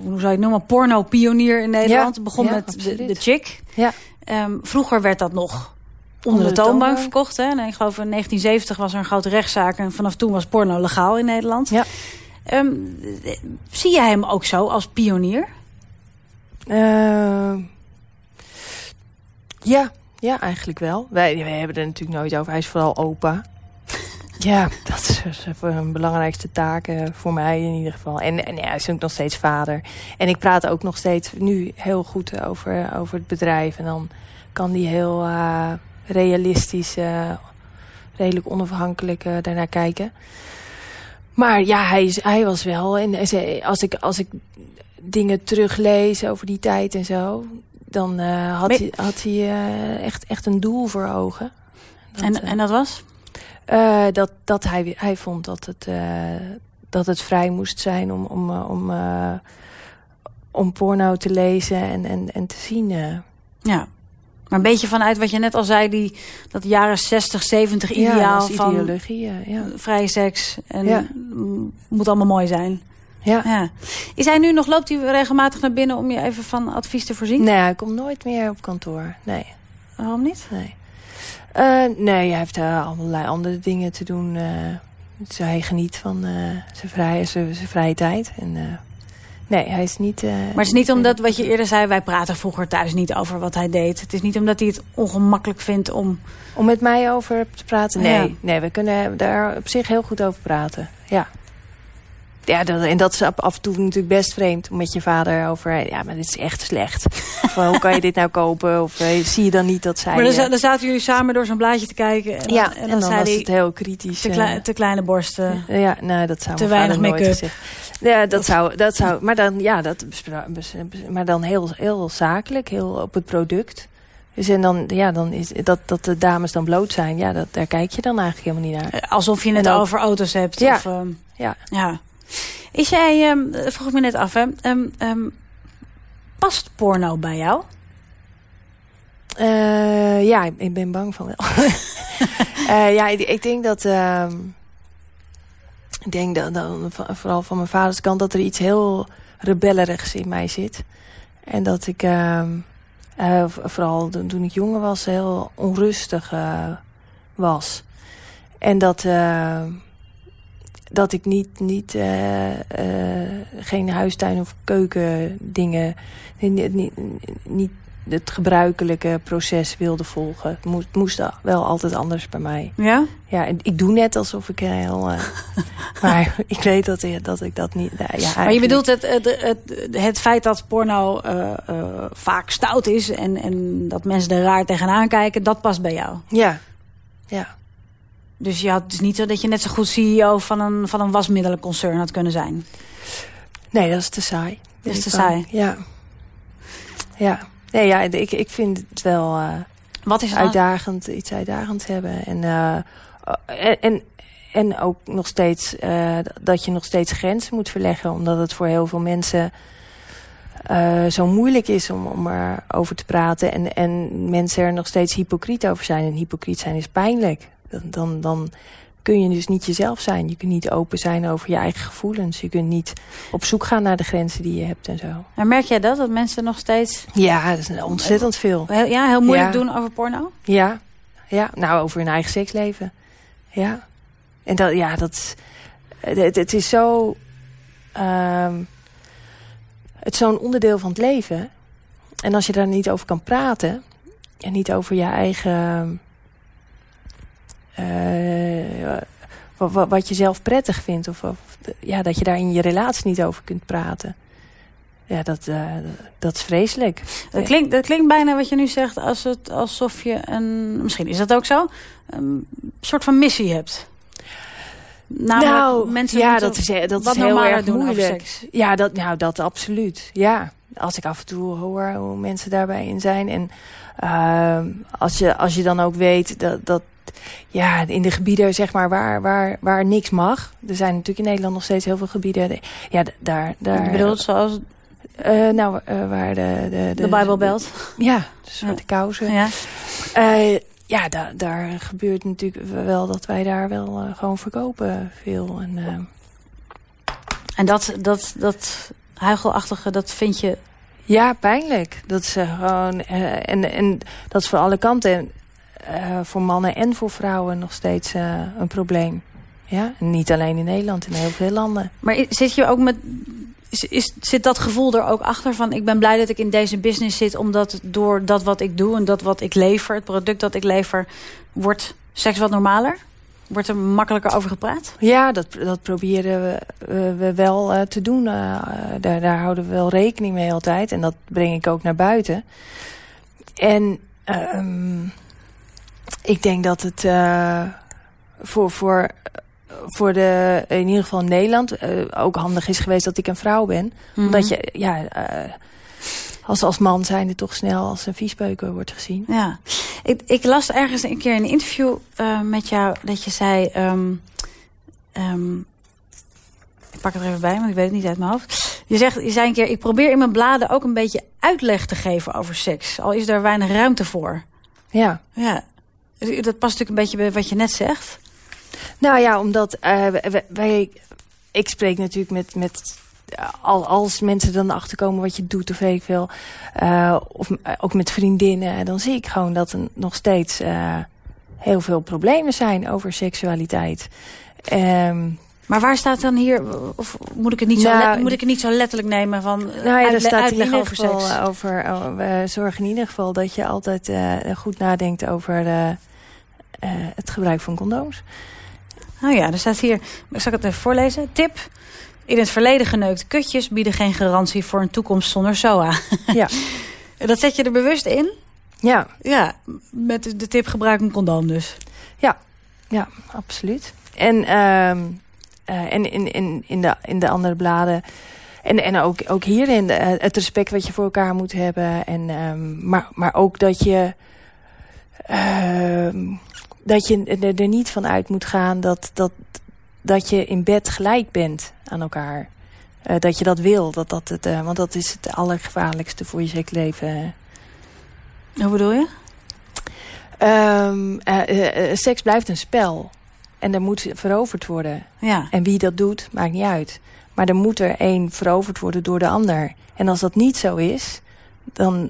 hoe zou je het noemen, porno-pionier in Nederland. Ja, Begon met de, de, chick. Ja. Um, vroeger werd dat nog onder, de, toonbank verkocht. Hè? En ik geloof in 1970 was er een grote rechtszaak. En vanaf toen was porno legaal in Nederland. Ja. Um, zie je hem ook zo als pionier? Uh, ja, ja, eigenlijk wel. Wij, wij hebben er natuurlijk nooit over. Hij is vooral opa. ja, dat is een belangrijkste taak uh, voor mij in ieder geval. En, en ja, hij is ook nog steeds vader. En ik praat ook nog steeds nu heel goed over, over het bedrijf. En dan kan die heel uh, realistisch, uh, redelijk onafhankelijk daarnaar kijken. Maar ja, hij, hij was wel... En als ik, als ik dingen teruglees over die tijd en zo dan uh, had, hij, had hij uh, echt, echt een doel voor ogen. Dat, en, en dat was? Uh, dat dat hij, hij vond dat het, dat het vrij moest zijn om, om, om, om porno te lezen en, en, en te zien. Ja, maar een beetje vanuit wat je net al zei, die, dat jaren 60, 70 ideaal ja, van ideologie, ja, ja. vrije seks. En moet allemaal mooi zijn. Ja. ja. Is hij nu nog, loopt hij regelmatig naar binnen om je even van advies te voorzien? Nee, hij komt nooit meer op kantoor. Nee. Waarom niet? Nee. Uh, nee, hij heeft uh, allerlei andere dingen te doen. Uh, dus hij geniet van zijn, vrije, zijn, zijn vrije tijd. En Nee, hij is niet... Maar het is niet omdat, wat je eerder zei... wij praten vroeger thuis niet over wat hij deed. Het is niet omdat hij het ongemakkelijk vindt om... Om met mij over te praten? Nee, nee we kunnen daar op zich heel goed over praten. Ja. Ja, dat, en dat is af en toe natuurlijk best vreemd om met je vader over... ja, maar dit is echt slecht. of hoe kan je dit nou kopen? Of uh, zie je dan niet dat zij... Maar dan, dan zaten jullie samen door zo'n blaadje te kijken. En, ja, en dan, en dan, was het heel kritisch. Te, klei, te kleine borsten. Ja, nou, dat zou te weinig make-up. Ja, dat zou, dat zou, maar dan, ja, dat, maar dan heel, heel zakelijk, heel op het product. Dus en dan, ja, dan is dat, dat de dames dan bloot zijn, ja, dat, daar kijk je dan eigenlijk helemaal niet naar. Alsof je het over auto's hebt. Ja. Of, um, ja. ja. Is jij, um, vroeg ik me net af, hè, um, past porno bij jou? Uh, ja, ik ben bang van wel. uh, ja, ik, ik, denk dat... ik denk dat, vooral van mijn vaders kant dat er iets heel rebellerigs in mij zit. En dat ik, uh, vooral toen ik jonger was, heel onrustig was. En dat, dat ik niet, niet geen huistuin of keuken dingen, niet, niet, niet het gebruikelijke proces wilde volgen. Het moest, moest wel altijd anders bij mij. Ja? Ja, ik doe net alsof ik heel... Uh, maar ik weet dat, dat ik dat niet... ja, maar je bedoelt het, het, het, het feit dat porno uh, uh, vaak stout is... En, en dat mensen er raar tegenaan kijken, dat past bij jou? Ja, ja. Dus je had dus niet zo dat je net zo goed CEO van een, van een wasmiddelenconcern had kunnen zijn? Nee, dat is te saai. Dat is te saai? Ja. Ja. Nee, ja, ik, ik vind het wel uh, Wat is uitdagend, iets uitdagends hebben. En, uh, en, en ook nog steeds uh, dat je nog steeds grenzen moet verleggen. Omdat het voor heel veel mensen zo moeilijk is om, om erover te praten. En, en mensen er nog steeds hypocriet over zijn. En hypocriet zijn is pijnlijk. Dan, dan, kun je dus niet jezelf zijn. Je kunt niet open zijn over je eigen gevoelens. Je kunt niet op zoek gaan naar de grenzen die je hebt en zo. En merk jij dat? Dat mensen nog steeds... Ja, dat is ontzettend veel. Heel, ja, heel moeilijk doen over porno? Ja. ja, nou over hun eigen seksleven. Ja. En dat, ja, dat... Het, het is zo... Um, het is zo'n onderdeel van het leven. En als je daar niet over kan praten... en niet over je eigen wat, wat je zelf prettig vindt. Of, of, ja, dat je daar in je relatie niet over kunt praten. Ja, dat, uh, dat is vreselijk. Dat klinkt, dat klinkt bijna wat je nu zegt als het, alsof je een... Misschien is dat ook zo. Een soort van missie hebt. Namelijk nou, mensen ja, dat is, dat is heel erg moeilijk. Ja, dat, nou, dat absoluut. Ja, als ik af en toe hoor hoe mensen daarbij in zijn. En uh, als, je, als je dan ook weet dat, dat ja, in de gebieden zeg maar, waar, waar, waar niks mag. Er zijn natuurlijk in Nederland nog steeds heel veel gebieden. Ja, daar... daar Je bedoelt zoals... Uh, nou, uh, waar de... De, de, de Bijbelbelt? Ja, de zwarte ja. kousen. Ja, uh, ja da, daar gebeurt natuurlijk wel dat wij daar wel gewoon verkopen veel. En, en dat, dat, dat huigelachtige, dat vind je... Ja, pijnlijk. Dat is gewoon... en, en dat is voor alle kanten uh, voor mannen en voor vrouwen nog steeds uh, een probleem. Ja? En niet alleen in Nederland, in heel veel landen. Maar zit je ook met... Is, is, zit dat gevoel er ook achter van... ik ben blij dat ik in deze business zit... omdat door dat wat ik doe en dat wat ik lever... het product dat ik lever... wordt seks wat normaler? Wordt er makkelijker over gepraat? Ja, dat, dat proberen we, we, we wel uh, te doen. Daar, daar houden we wel rekening mee altijd. En dat breng ik ook naar buiten. En... Um, ik denk dat het uh, voor, voor, voor de, in ieder geval Nederland uh, ook handig is geweest dat ik een vrouw ben. Mm -hmm. Omdat je, ja, uh, als, als man zijnde toch snel als een viespeuker wordt gezien. Ja, ik, ik las ergens een keer in een interview met jou dat je zei... Um, um, ik pak het er even bij, want ik weet het niet uit mijn hoofd. Je, zegt, je zei een keer, ik probeer in mijn bladen ook een beetje uitleg te geven over seks. Al is er weinig ruimte voor. Ja. Ja, dat past natuurlijk een beetje bij wat je net zegt. Nou ja, omdat uh, wij, ik spreek natuurlijk met, met al, als mensen dan achterkomen wat je doet of weet ik veel. Uh, of ook met vriendinnen. Dan zie ik gewoon dat er nog steeds uh, heel veel problemen zijn over seksualiteit. Um, Maar waar staat dan hier, of moet ik het niet, Nou, zo, moet ik het niet zo letterlijk nemen van Nou ja, er staat in ieder over geval seks? eh, over, oh, eh, zorg in ieder geval dat je altijd eh, goed nadenkt over eh, eh, het gebruik van condooms. Oh ja, er staat hier, ik zal het even voorlezen. Tip, in het verleden geneukte kutjes bieden geen garantie voor een toekomst zonder SOA. Ja. Dat zet je er bewust in? Ja, Ja, met de- tip gebruik een condoom dus. ja, absoluut. En, ehm, eh, en in, in, in, de, in de andere bladen. En, en ook, ook hierin eh, het respect wat je voor elkaar moet hebben. En, ehm, maar, maar ook dat je, ehm, dat je er, niet van uit moet gaan dat, dat, dat je in bed gelijk bent aan elkaar. Eh, dat je dat wil. Dat, dat het, eh, want dat is het allergevaarlijkste voor je seksleven. Hoe bedoel je? Eh, seks blijft een spel. En er moet veroverd worden. Ja. En wie dat doet, maakt niet uit. Maar er moet er één veroverd worden door de ander. En als dat niet zo is, dan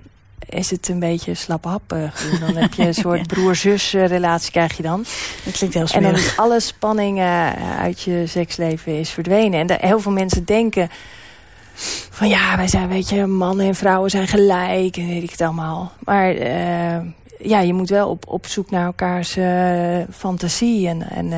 is het een beetje slappe hap. eh. Dan heb je een soort broer-zus relatie krijg je dan. Dat klinkt heel En dan is alle spanning eh, uit je seksleven is verdwenen. En heel veel mensen denken van ja, wij zijn, weet je, mannen en vrouwen zijn gelijk en weet ik het allemaal. Maar eh, ja, je moet wel op, op zoek naar elkaars fantasie en, en,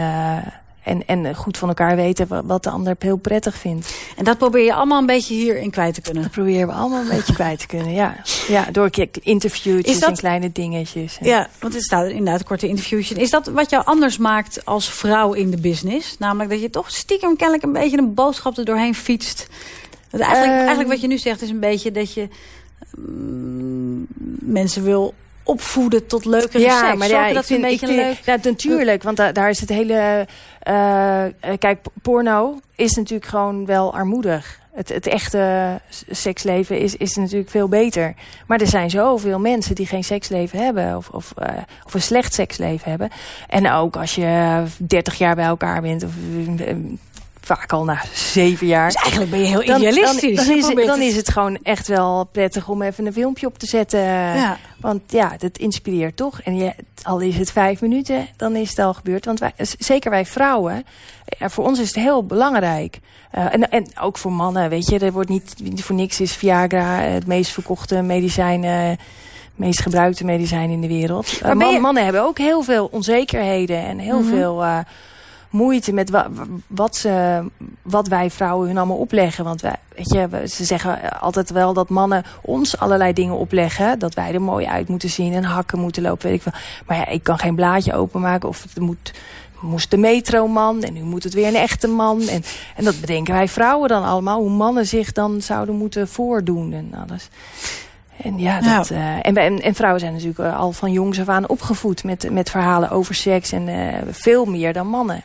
en, en goed van elkaar weten wa- wat de ander heel prettig vindt. En dat probeer je allemaal een beetje hierin kwijt te kunnen. Dat proberen we allemaal een beetje kwijt te kunnen, ja. Ja, door interviewtjes dat- en kleine dingetjes. En- Ja, want het staat inderdaad een korte interviewtje. Is dat wat jou anders maakt als vrouw in de business? Namelijk dat je toch stiekem kennelijk een beetje een boodschap er doorheen fietst. Want eigenlijk, Ehm. eigenlijk wat je nu zegt is een beetje dat je mm, mensen wil opvoeden tot leukere ja, seks. maar ja, ik dat vind, een ik beetje vind, leuk... ja, natuurlijk, want da- daar is het hele... eh, eh, kijk, porno is natuurlijk gewoon wel armoedig. Het, het echte seksleven is, is natuurlijk veel beter. Maar er zijn zoveel mensen die geen seksleven hebben. Of, of, eh, of een slecht seksleven hebben. En ook als je 30 jaar bij elkaar bent. Of, vaak al na zeven jaar. Dus eigenlijk ben je heel Dan, dan, idealistisch. dan, Je is het, dan is het gewoon echt wel prettig om even een filmpje op te zetten. Ja. Want ja, dat inspireert toch. En je, al is het vijf minuten, dan is het al gebeurd. Want wij, zeker wij vrouwen, voor ons is het heel belangrijk. Eh, en, en ook voor mannen, weet je. Er wordt niet, voor niks is Viagra het meest verkochte medicijn... eh, meest gebruikte medicijn in de wereld. Eh, man- je- Mannen hebben ook heel veel onzekerheden en heel Mhm. veel eh, moeite met wa- wat, ze, wat wij vrouwen hun allemaal opleggen. Want wij, weet je, ze zeggen altijd wel dat mannen ons allerlei dingen opleggen. Dat wij er mooi uit moeten zien en hakken moeten lopen, weet ik veel. Maar ja, ik kan geen blaadje openmaken of het moet moest de metroman en nu moet het weer een echte man. En, en dat bedenken wij vrouwen dan allemaal. Hoe mannen zich dan zouden moeten voordoen en alles. En ja, dat, eh, en, en, en vrouwen zijn natuurlijk eh, al van jongs af aan opgevoed met, met verhalen over seks. En eh, veel meer dan mannen.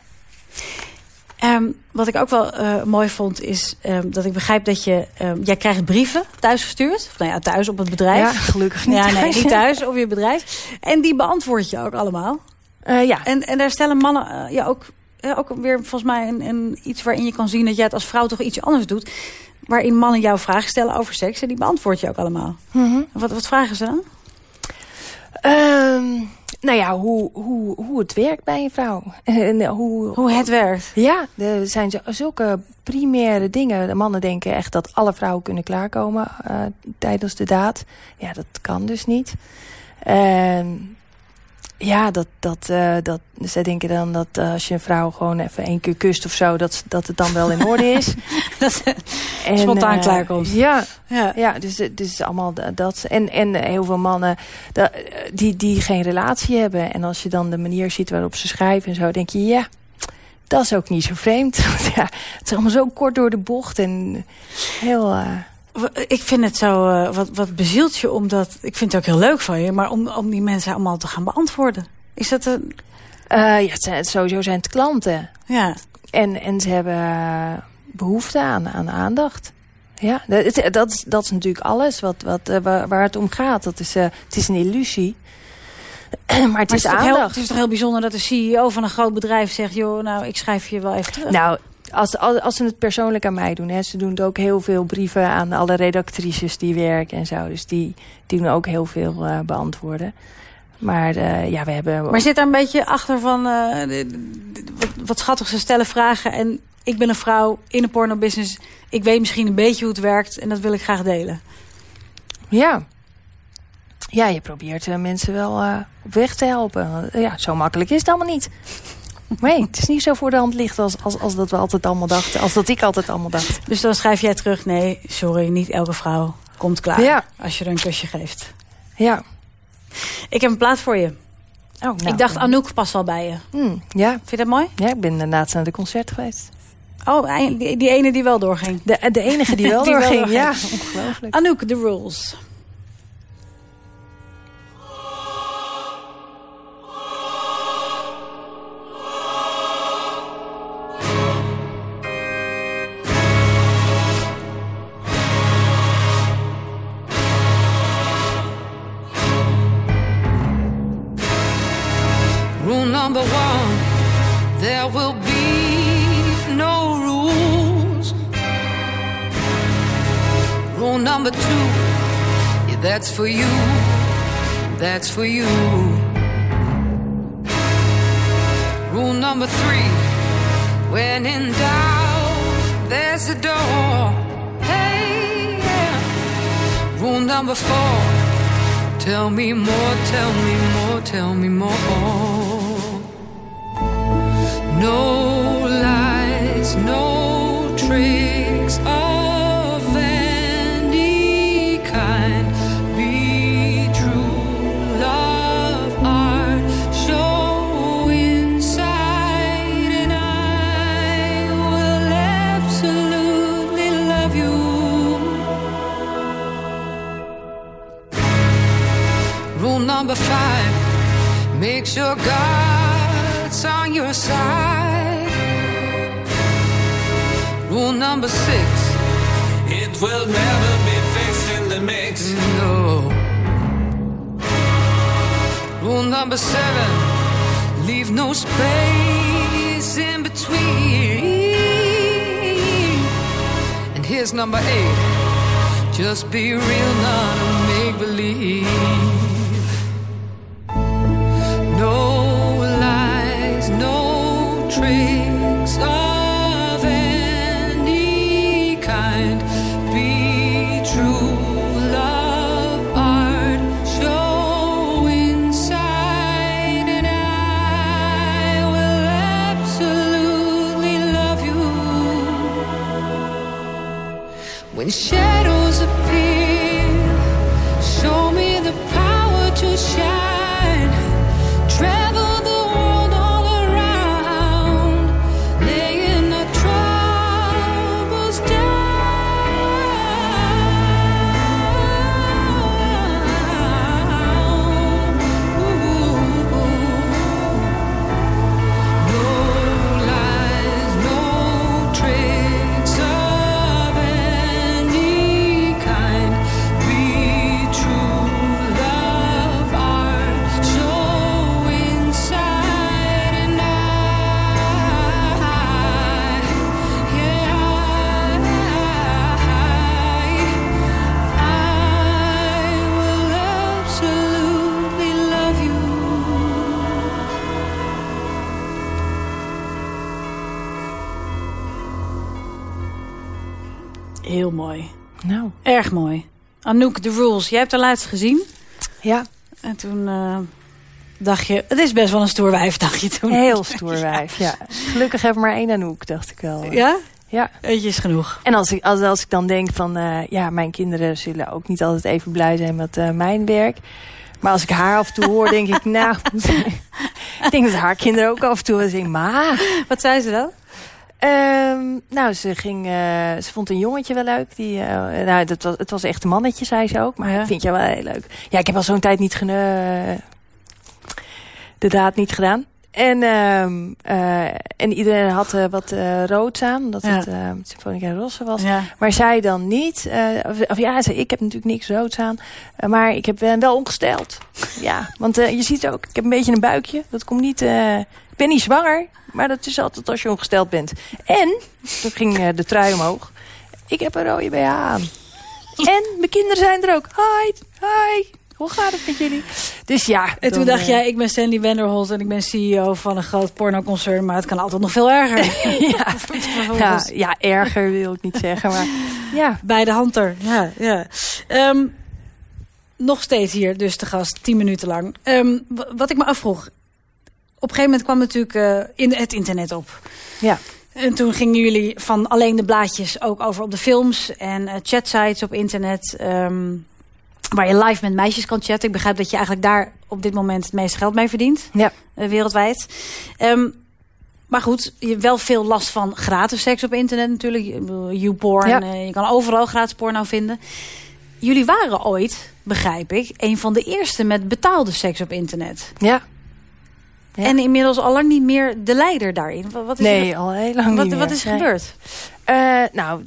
Ehm, wat ik ook wel eh, mooi vond is ehm, dat ik begrijp dat je... ehm, jij krijgt brieven thuis gestuurd. Of, nou ja, thuis op het bedrijf. Ja, gelukkig niet Ja, nee, thuis. niet thuis, op je bedrijf. En die beantwoord je ook allemaal. Eh, ja, En, en daar stellen mannen uh, ja, ook, ook weer volgens mij een, een, iets waarin je kan zien dat jij het als vrouw toch iets anders doet. Waarin mannen jouw vragen stellen over seks en die beantwoord je ook allemaal. Mm -hmm. wat, wat vragen ze dan? Nou ja, hoe, hoe, hoe het werkt bij een vrouw. En hoe, hoe het werkt. Ja, er zijn zulke primaire dingen. De mannen denken echt dat alle vrouwen kunnen klaarkomen uh, tijdens de daad. Ja, dat kan dus niet. Uh, ja, dat, dat, uh, dat, zij denken dan dat uh, als je een vrouw gewoon even één keer kust of zo... dat, dat het dan wel in orde is. dat en, spontaan uh, klaarkomt. Ja, ja. ja dus, dus allemaal dat. En, en heel veel mannen dat, die, die geen relatie hebben. En als je dan de manier ziet waarop ze schrijven en zo... denk je, ja, dat is ook niet zo vreemd. ja, het is allemaal zo kort door de bocht en heel... Ik vind het zo, uh, wat, wat bezielt je, omdat... Ik vind het ook heel leuk van je, maar om, om die mensen allemaal te gaan beantwoorden. Is dat een... Uh, ja, het zijn, sowieso zijn het klanten. Ja. En, en ze hebben behoefte aan, aan aandacht. Ja, dat, dat, is, dat is natuurlijk alles wat, wat, uh, waar, waar het om gaat. Dat is, uh, het is een illusie. maar het maar is, is aandacht. Heel, het is toch heel bijzonder dat de CEO van een groot bedrijf zegt... joh, nou, ik schrijf je wel even terug. Nou, als, als, als ze het persoonlijk aan mij doen. Hè, ze doen ook heel veel brieven aan alle redactrices die werken en zo. Dus die, die doen ook heel veel uh, beantwoorden. Maar uh, ja, we hebben... Maar zit daar een beetje achter van... Uh, wat, wat schattig, ze stellen vragen en ik ben een vrouw in een pornobusiness. Ik weet misschien een beetje hoe het werkt en dat wil ik graag delen. Ja. Ja, je probeert mensen wel op weg te helpen. Ja, zo makkelijk is het allemaal niet. Nee, het is niet zo voor de hand licht als, als, als dat we altijd allemaal dachten. Als dat ik altijd allemaal dacht. Dus dan schrijf jij terug, nee, sorry, niet elke vrouw komt klaar. Ja. Als je er een kusje geeft. Ja. Ik heb een plaat voor je. Oh, nou, ik dacht, Anouk past wel bij je. Hmm, ja. Vind je dat mooi? Ja, ik ben laatst naar de concert geweest. Oh, die, die ene die wel doorging. De, de enige die wel Die wel doorging, doorging. ja. Ongelooflijk. Anouk, The Rules. For you. Rule number three, when in doubt, there's a door. Hey, yeah. Rule number four, tell me more, tell me more, tell me more. No number five make sure God's on your side. Rule number six It will never be fixed in the mix. no. Rule number seven leave no space in between. And here's number eight just be real, not a make believe. Erg mooi. Anouk, The Rules. Jij hebt haar laatst gezien. ja. En toen eh, dacht je... Het is best wel een stoer wijf, dacht je toen. Heel stoer wijf, ja. Gelukkig heb ik maar één Anouk, dacht ik wel. Ja? Ja. Eentje is genoeg. En als ik, als, als ik dan denk van, eh, ja, mijn kinderen zullen ook niet altijd even blij zijn met eh, mijn werk. Maar als ik haar af en toe hoor, denk ik, nou, ik denk dat haar kinderen ook af en toe zeggen, ma. Wat zei ze dan? Ehm, nou, ze, ging, eh, ze vond een jongetje wel leuk. Die, eh, nou, dat was, het was echt een mannetje, zei ze ook. Maar Ja. vind je wel heel leuk. Ja, ik heb al zo'n tijd niet gene, de daad niet gedaan. En, ehm, eh, en iedereen had eh, wat eh, roods aan, omdat Ja. het uh, Symfonica Rosse was. Ja. Maar zij dan niet. of, of ja, zei, ik heb natuurlijk niks roods aan. maar ik heb, wel ongesteld. ja, want je ziet ook, ik heb een beetje een buikje. Dat komt niet... eh, ik ben niet zwanger, maar dat is altijd als je ongesteld bent. En, toen ging de trui omhoog. Ik heb een rode BH aan. En mijn kinderen zijn er ook. Hi, hi. Hoe gaat het met jullie? Dus ja. En toen dacht eh, jij, ik ben Sandy Wenderholt en ik ben CEO van een groot pornoconcern, maar het kan altijd nog veel erger. ja, ja, ja, erger wil ik niet zeggen. Maar ja, Bij de hand er, ja. ja. Ehm, nog steeds hier dus te gast, tien minuten lang. Ehm, wat ik me afvroeg. Op een gegeven moment kwam natuurlijk eh, in het internet op. ja. En toen gingen jullie van alleen de blaadjes ook over op de films en eh, chatsites op internet. ehm, waar je live met meisjes kan chatten. Ik begrijp dat je eigenlijk daar op dit moment het meeste geld mee verdient. Ja. eh, wereldwijd. Ehm, maar goed, je hebt wel veel last van gratis seks op internet natuurlijk. YouPorn, Ja. eh, je kan overal gratis porno vinden. Jullie waren ooit, begrijp ik, een van de eerste met betaalde seks op internet. ja. Ja. En inmiddels al lang niet meer de leider daarin. Wat, is Nee, er, al heel lang wat, niet wat is er gebeurd? Eh, nou,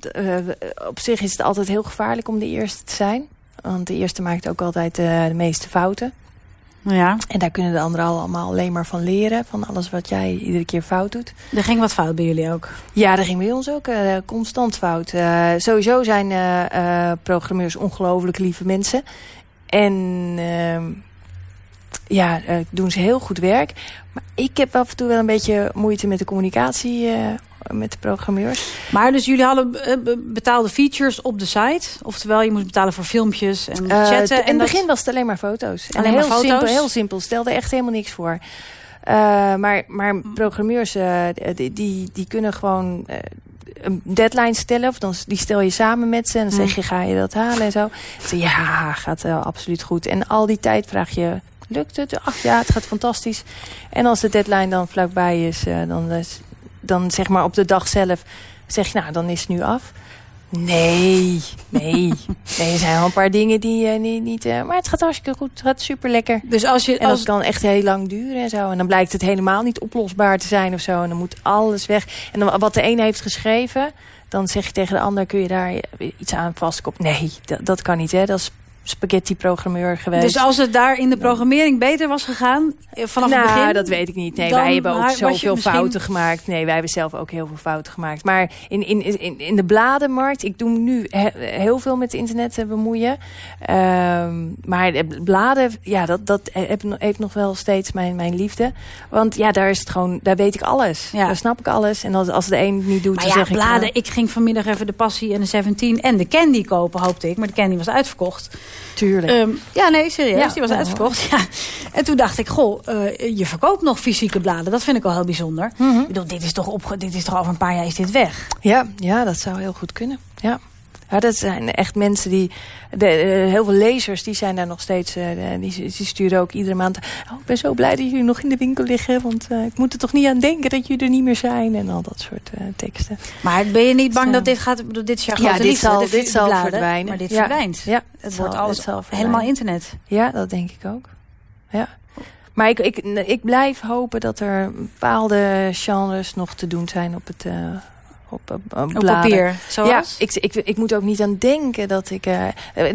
op zich is het altijd heel gevaarlijk om de eerste te zijn. Want de eerste maakt ook altijd eh, de meeste fouten. Ja, En daar kunnen de anderen allemaal alleen maar van leren. Van alles wat jij iedere keer fout doet. er ging wat fout bij jullie ook. Ja, dat ging bij ons ook eh, constant fout. Eh, sowieso zijn programmeurs ongelooflijk lieve mensen. En ehm, ja, doen ze heel goed werk. Maar ik heb af en toe wel een beetje moeite met de communicatie met de programmeurs. Maar dus jullie hadden eh, be- betaalde features op de site. Oftewel, je moest betalen voor filmpjes en Eh, chatten. in en het dat- begin was het alleen maar foto's. En Alleen maar heel foto's? Simpel, heel simpel, stelde echt helemaal niks voor. Eh, maar, maar programmeurs, eh, die, die, die kunnen gewoon een deadline stellen. Of dan, die stel je samen met ze en dan zeg je, ga je dat halen en zo. Dan ja, gaat wel absoluut goed. En al die tijd vraag je, lukt het? Ach ja, het gaat fantastisch. En als de deadline dan vlakbij is, dan, is- dan zeg maar op de dag zelf... zeg je, nou, dan is het nu af. Nee, nee. nee er zijn wel een paar dingen die eh, niet... niet eh, maar het gaat hartstikke goed. Het gaat super lekker. Dus als je... En Als, dat kan echt heel lang duren en zo. En dan blijkt het helemaal niet oplosbaar te zijn of zo. En dan moet alles weg. En dan, wat de een heeft geschreven... dan zeg je tegen de ander... kun je daar iets aan vastkoppen? Nee, dat, dat kan niet. Hè. Dat is spaghetti-programmeur geweest. dus als het daar in de programmering beter was gegaan, eh, vanaf nou, het begin... dat weet ik niet. Nee, wij hebben ook zoveel misschien- fouten gemaakt. Nee, wij hebben zelf ook heel veel fouten gemaakt. Maar in, in, in, in de bladenmarkt, ik doe nu he- heel veel met internet te bemoeien. Ehm, maar de bladen, ja, dat, dat heeft, nog wel steeds mijn, mijn liefde. Want ja, daar is het gewoon, daar weet ik alles. Ja. Daar snap ik alles. En als, als de een het niet doet, Maar dan ja, zeg ik... bladen. nou, Ik ging vanmiddag even de Passie en de 17 en de Candy kopen, hoopte ik. Maar de Candy was uitverkocht. Tuurlijk. Ehm, ja, nee, serieus. Ja, die was uitverkocht. Ja. En toen dacht ik, goh, eh, je verkoopt nog fysieke bladen. Dat vind ik al heel bijzonder. Mhm. Ik bedoel, dit is, toch opge dit is toch over een paar jaar is dit weg. Ja, ja, dat zou heel goed kunnen. Ja. Ja, dat zijn echt mensen die... De, eh, heel veel lezers die zijn daar nog steeds... eh, die, die sturen ook iedere maand... Oh, ik ben zo blij dat jullie nog in de winkel liggen. Want eh, ik moet er toch niet aan denken dat jullie er niet meer zijn. En al dat soort eh, teksten. Maar ben je niet bang Zo. dat dit gaat... Dit is jouw Ja, grote dit zal- dit zal bladen, verdwijnen. Maar dit Ja. verdwijnt. Ja, Het wordt alles helemaal internet. Ja, dat denk ik ook. Ja. Maar ik, ik, ik blijf hopen dat er bepaalde genres nog te doen zijn op het... eh, op, papier. Zoals? Ja, ik, ik, ik moet ook niet aan denken dat ik...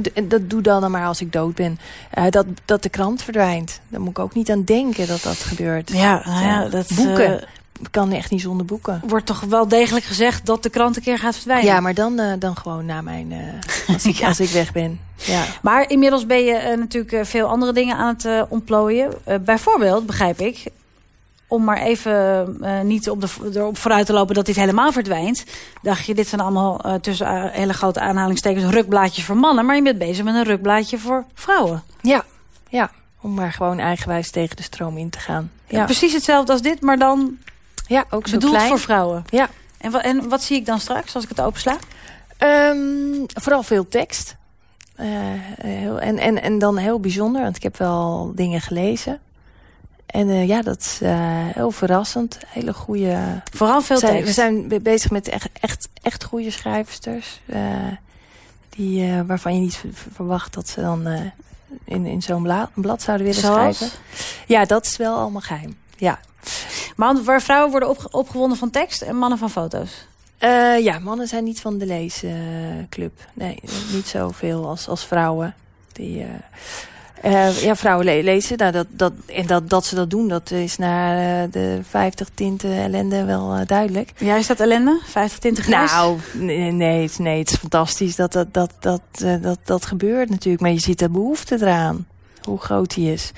d- dat doe dan maar als ik dood ben. eh, dat, dat de krant verdwijnt. Daar moet ik ook niet aan denken dat dat gebeurt. Ja, nou ja, dat boeken. kan echt niet zonder boeken. wordt toch wel degelijk gezegd dat de krant een keer gaat verdwijnen. Ja, maar dan, dan gewoon na mijn... eh, als, ik, Ja. als ik weg ben. Ja. Maar inmiddels ben je natuurlijk veel andere dingen aan het ontplooien. Bijvoorbeeld, begrijp ik, om maar even eh, niet op de, erop vooruit te lopen dat dit helemaal verdwijnt. Dacht je, dit zijn allemaal eh, tussen eh, hele grote aanhalingstekens rukblaadjes voor mannen. Maar je bent bezig met een rukblaadje voor vrouwen. ja, ja. Om maar gewoon eigenwijs tegen de stroom in te gaan. Ja, Precies hetzelfde als dit, maar dan ja ook zo bedoeld klein. voor vrouwen. Ja. En, wa en wat zie ik dan straks als ik het opensla? Ehm, vooral veel tekst. Heel, en, en, en dan heel bijzonder, want ik heb wel dingen gelezen. En eh, ja, dat is eh, heel verrassend. Hele goede. Vooral veel zijn, tekst. we zijn be- bezig met echt, echt, echt goede schrijfsters. eh, die, waarvan je niet verwacht dat ze dan in, in zo'n bla- blad zouden willen Zoals? schrijven. Ja, dat is wel allemaal geheim. Ja. Maar waar vrouwen worden opge opgewonden van tekst en mannen van foto's. Ja, mannen zijn niet van de leesclub. nee, niet zoveel als, als vrouwen. Die, eh, ja, vrouwen le- lezen. Nou, dat, dat, en dat, dat ze dat doen, dat is na eh, de 50 tinten ellende wel eh, duidelijk. Ja, is dat ellende? 50 tinten grijs? Nou, nee, nee, het- nee, het is fantastisch dat dat, dat, dat, dat, dat gebeurt natuurlijk. Maar je ziet de behoefte eraan. hoe groot die is.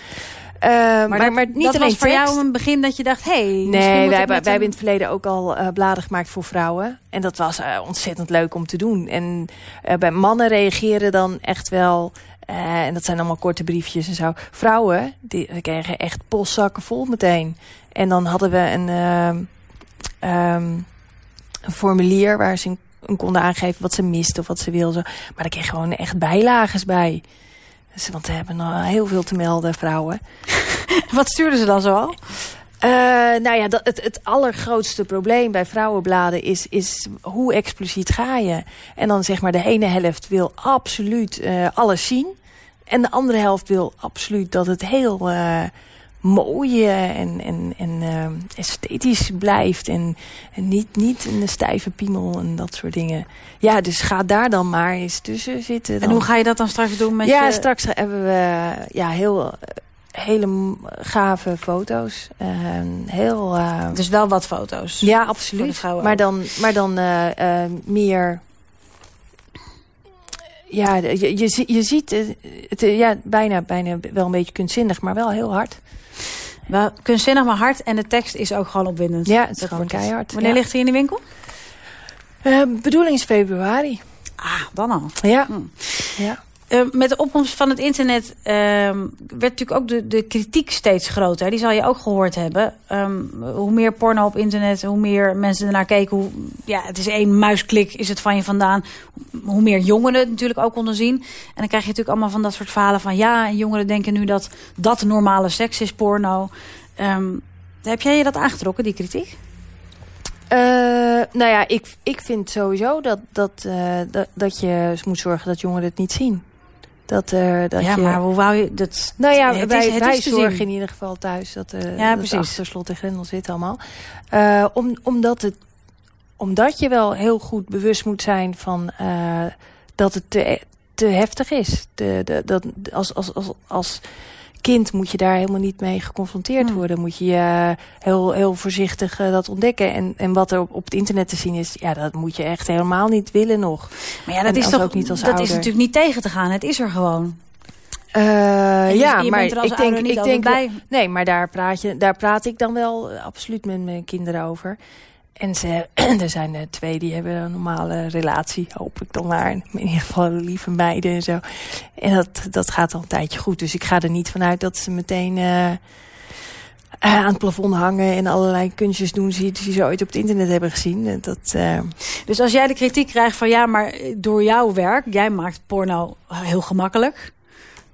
Uh, maar, maar, dat, maar niet dat alleen was voor tekst. jou een begin dat je dacht, hé, hey, Nee, moet wij, wij, wij hebben in het verleden ook al bladen gemaakt voor vrouwen. En dat was ontzettend leuk om te doen. En bij mannen reageren dan echt wel... eh, en dat zijn allemaal korte briefjes en zo. Vrouwen, die, kregen echt postzakken vol meteen. En dan hadden we een, ehm, ehm, een formulier waar ze een, een konden aangeven wat ze misten of wat ze wilden. Maar daar kreeg gewoon echt bijlages bij. Dus, want we hebben nog heel veel te melden, vrouwen. Wat stuurden ze dan zo Eh, nou ja, dat, het, het allergrootste probleem bij vrouwenbladen is, is hoe expliciet ga je. En dan zeg maar de ene helft wil absoluut eh, alles zien. En de andere helft wil absoluut dat het heel eh, mooi en, en, en esthetisch blijft. En, en niet, niet een stijve piemel en dat soort dingen. Ja, dus ga daar dan maar eens tussen zitten. En hoe ga je dat dan straks doen met ja, je... straks hebben we ja, heel hele gave foto's. En heel, eh, Dus wel wat foto's. ja, absoluut. Maar dan, maar dan eh, eh, meer... Ja, je, je, je ziet het, het, eh, ja, bijna, bijna wel een beetje kunstzinnig, maar wel heel hard. Wel kunstzinnig, maar hard. En de tekst is ook gewoon opwindend. Ja, het is Dat gewoon keihard. Wanneer ja. ligt hij in de winkel? Eh, bedoeling is februari. Ah, dan al. Ja. Hm. ja. Eh, met de opkomst van het internet ehm, werd natuurlijk ook de, de kritiek steeds groter. Die zal je ook gehoord hebben. Ehm, hoe meer porno op internet, hoe meer mensen ernaar keken. Ja, het is één muisklik, is het van je vandaan. Hoe meer jongeren het natuurlijk ook konden zien. En dan krijg je natuurlijk allemaal van dat soort verhalen van... ja, en jongeren denken nu dat dat normale seks is, porno. Ehm, heb jij je dat aangetrokken, die kritiek? Eh, nou ja, ik, ik vind sowieso dat, dat, eh, dat, dat je moet zorgen dat jongeren het niet zien. Dat, eh, dat ja, je... maar hoe wou je... Dat, Nou ja, het wij, is, het wij is zorgen zien. in ieder geval thuis dat, eh Ja, dat precies. achter slot en grendel zit allemaal. Eh, om, omdat, het, omdat je wel heel goed bewust moet zijn van eh, dat het te, te heftig is. De, de, dat, als, als, als, als kind moet je daar helemaal niet mee geconfronteerd worden. Moet je eh, heel, heel voorzichtig eh, dat ontdekken. En, en wat er op, op het internet te zien is, ja, dat moet je echt helemaal niet willen nog. Maar ja, dat En is toch ook niet als dat is natuurlijk niet tegen te gaan. Het is er gewoon. Je- ja, maar ik denk, ik denk bij. Nee, maar daar praat, je, daar praat ik dan wel absoluut met mijn kinderen over. En ze, er zijn er twee die hebben een normale relatie, hoop ik dan maar. In ieder geval lieve meiden en zo. En dat, dat gaat al een tijdje goed. Dus ik ga er niet vanuit dat ze meteen eh, eh, aan het plafond hangen... en allerlei kunstjes doen die, die ze ooit op het internet hebben gezien. En Dat, eh, Dus als jij de kritiek krijgt van ja, maar door jouw werk, jij maakt porno heel gemakkelijk.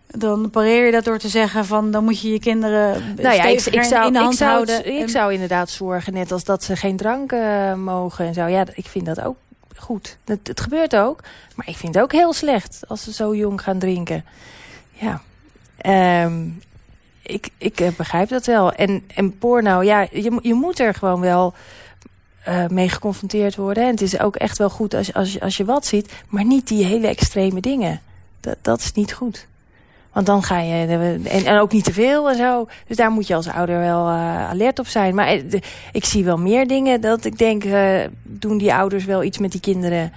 Dan pareer je dat door te zeggen van dan moet je je kinderen Nou ja, ik, ik, zou, in de hand ik, zou, houden. het- ik zou inderdaad zorgen, net als dat ze geen drank eh, mogen en zo. Ja, ik vind dat ook goed. Het, het gebeurt ook, maar ik vind het ook heel slecht als ze zo jong gaan drinken. Ja, Ehm, ik, ik eh, begrijp dat wel. En, en porno, ja, je, je moet er gewoon wel eh, mee geconfronteerd worden. En het is ook echt wel goed als, als, je- als je wat ziet, maar niet die hele extreme dingen. Dat, dat is niet goed. Want dan ga je, en, en ook niet te veel en zo. Dus daar moet je als ouder wel eh, alert op zijn. Maar eh, ik zie wel meer dingen dat ik denk, eh, doen die ouders wel iets met die kinderen?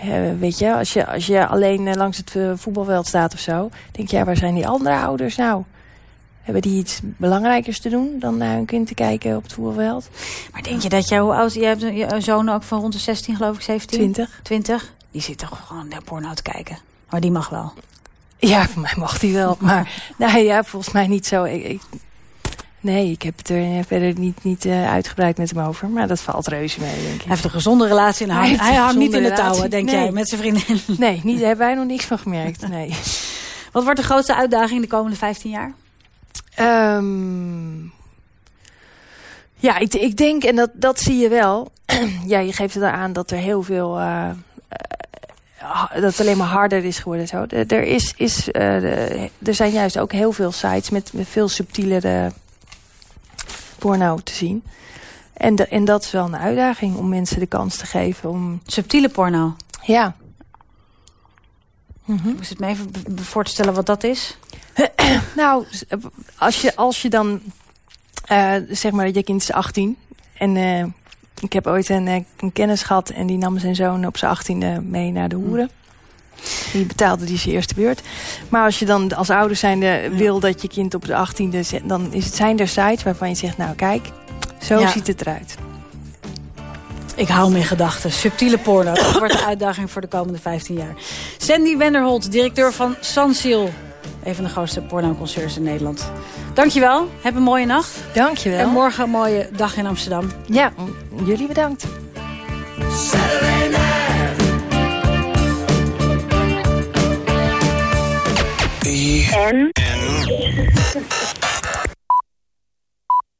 Eh, weet je, als je, als je alleen eh, langs het eh, voetbalveld staat of zo, denk je, ja, waar zijn die andere ouders nou? Hebben die iets belangrijkers te doen dan naar hun kind te kijken op het voetbalveld? Maar denk je dat jij, hoe oud, je hebt een, een zoon ook van rond de 16 geloof ik, 17? 20. 20? Die zit toch gewoon naar porno te kijken. Maar die mag wel. Ja, voor mij mag die wel. Maar nou ja, volgens mij niet zo. Ik, ik- nee, ik heb het er verder niet, niet eh, uitgebreid met hem over. Maar dat valt reuze mee, denk ik. Hij heeft een gezonde relatie en Hij hij, hangt niet in de touwen, denk Nee. jij, met zijn vriendin. Nee, niet, daar hebben wij nog niks van gemerkt. Nee. Wat wordt de grootste uitdaging de komende 15 jaar? Ehm, ja, ik, ik denk, en dat, dat zie je wel. ja, je geeft het aan dat er heel veel. eh, eh, dat het alleen maar harder is geworden. Zo. Er, is, is, eh, er zijn juist ook heel veel sites met, met veel subtielere porno te zien. En, de, en dat is wel een uitdaging om mensen de kans te geven om. Subtiele porno. Ja. Mhm. Ik zit me even be- be- voor te stellen wat dat is. Nou, s- als je, als je dan, eh, zeg maar, je kind is 18 en eh, ik heb ooit een, eh, een kennis gehad en die nam zijn zoon op zijn 18e mee naar de hoeren. Die betaalde die zijn eerste beurt. Maar als je dan als ouder zijnde wil dat je kind op de 18e... zet, dan is het, zijn er sites waarvan je zegt... nou kijk, zo Ja. ziet het eruit. Ik hou mijn gedachten. Subtiele porno. Dat wordt de uitdaging voor de komende 15 jaar. Sandy Wenderholt, directeur van Sansil. Een van de grootste pornoconcerts in Nederland. Dankjewel. Heb een mooie nacht. Dankjewel. En morgen een mooie dag in Amsterdam. Ja, jullie bedankt. En?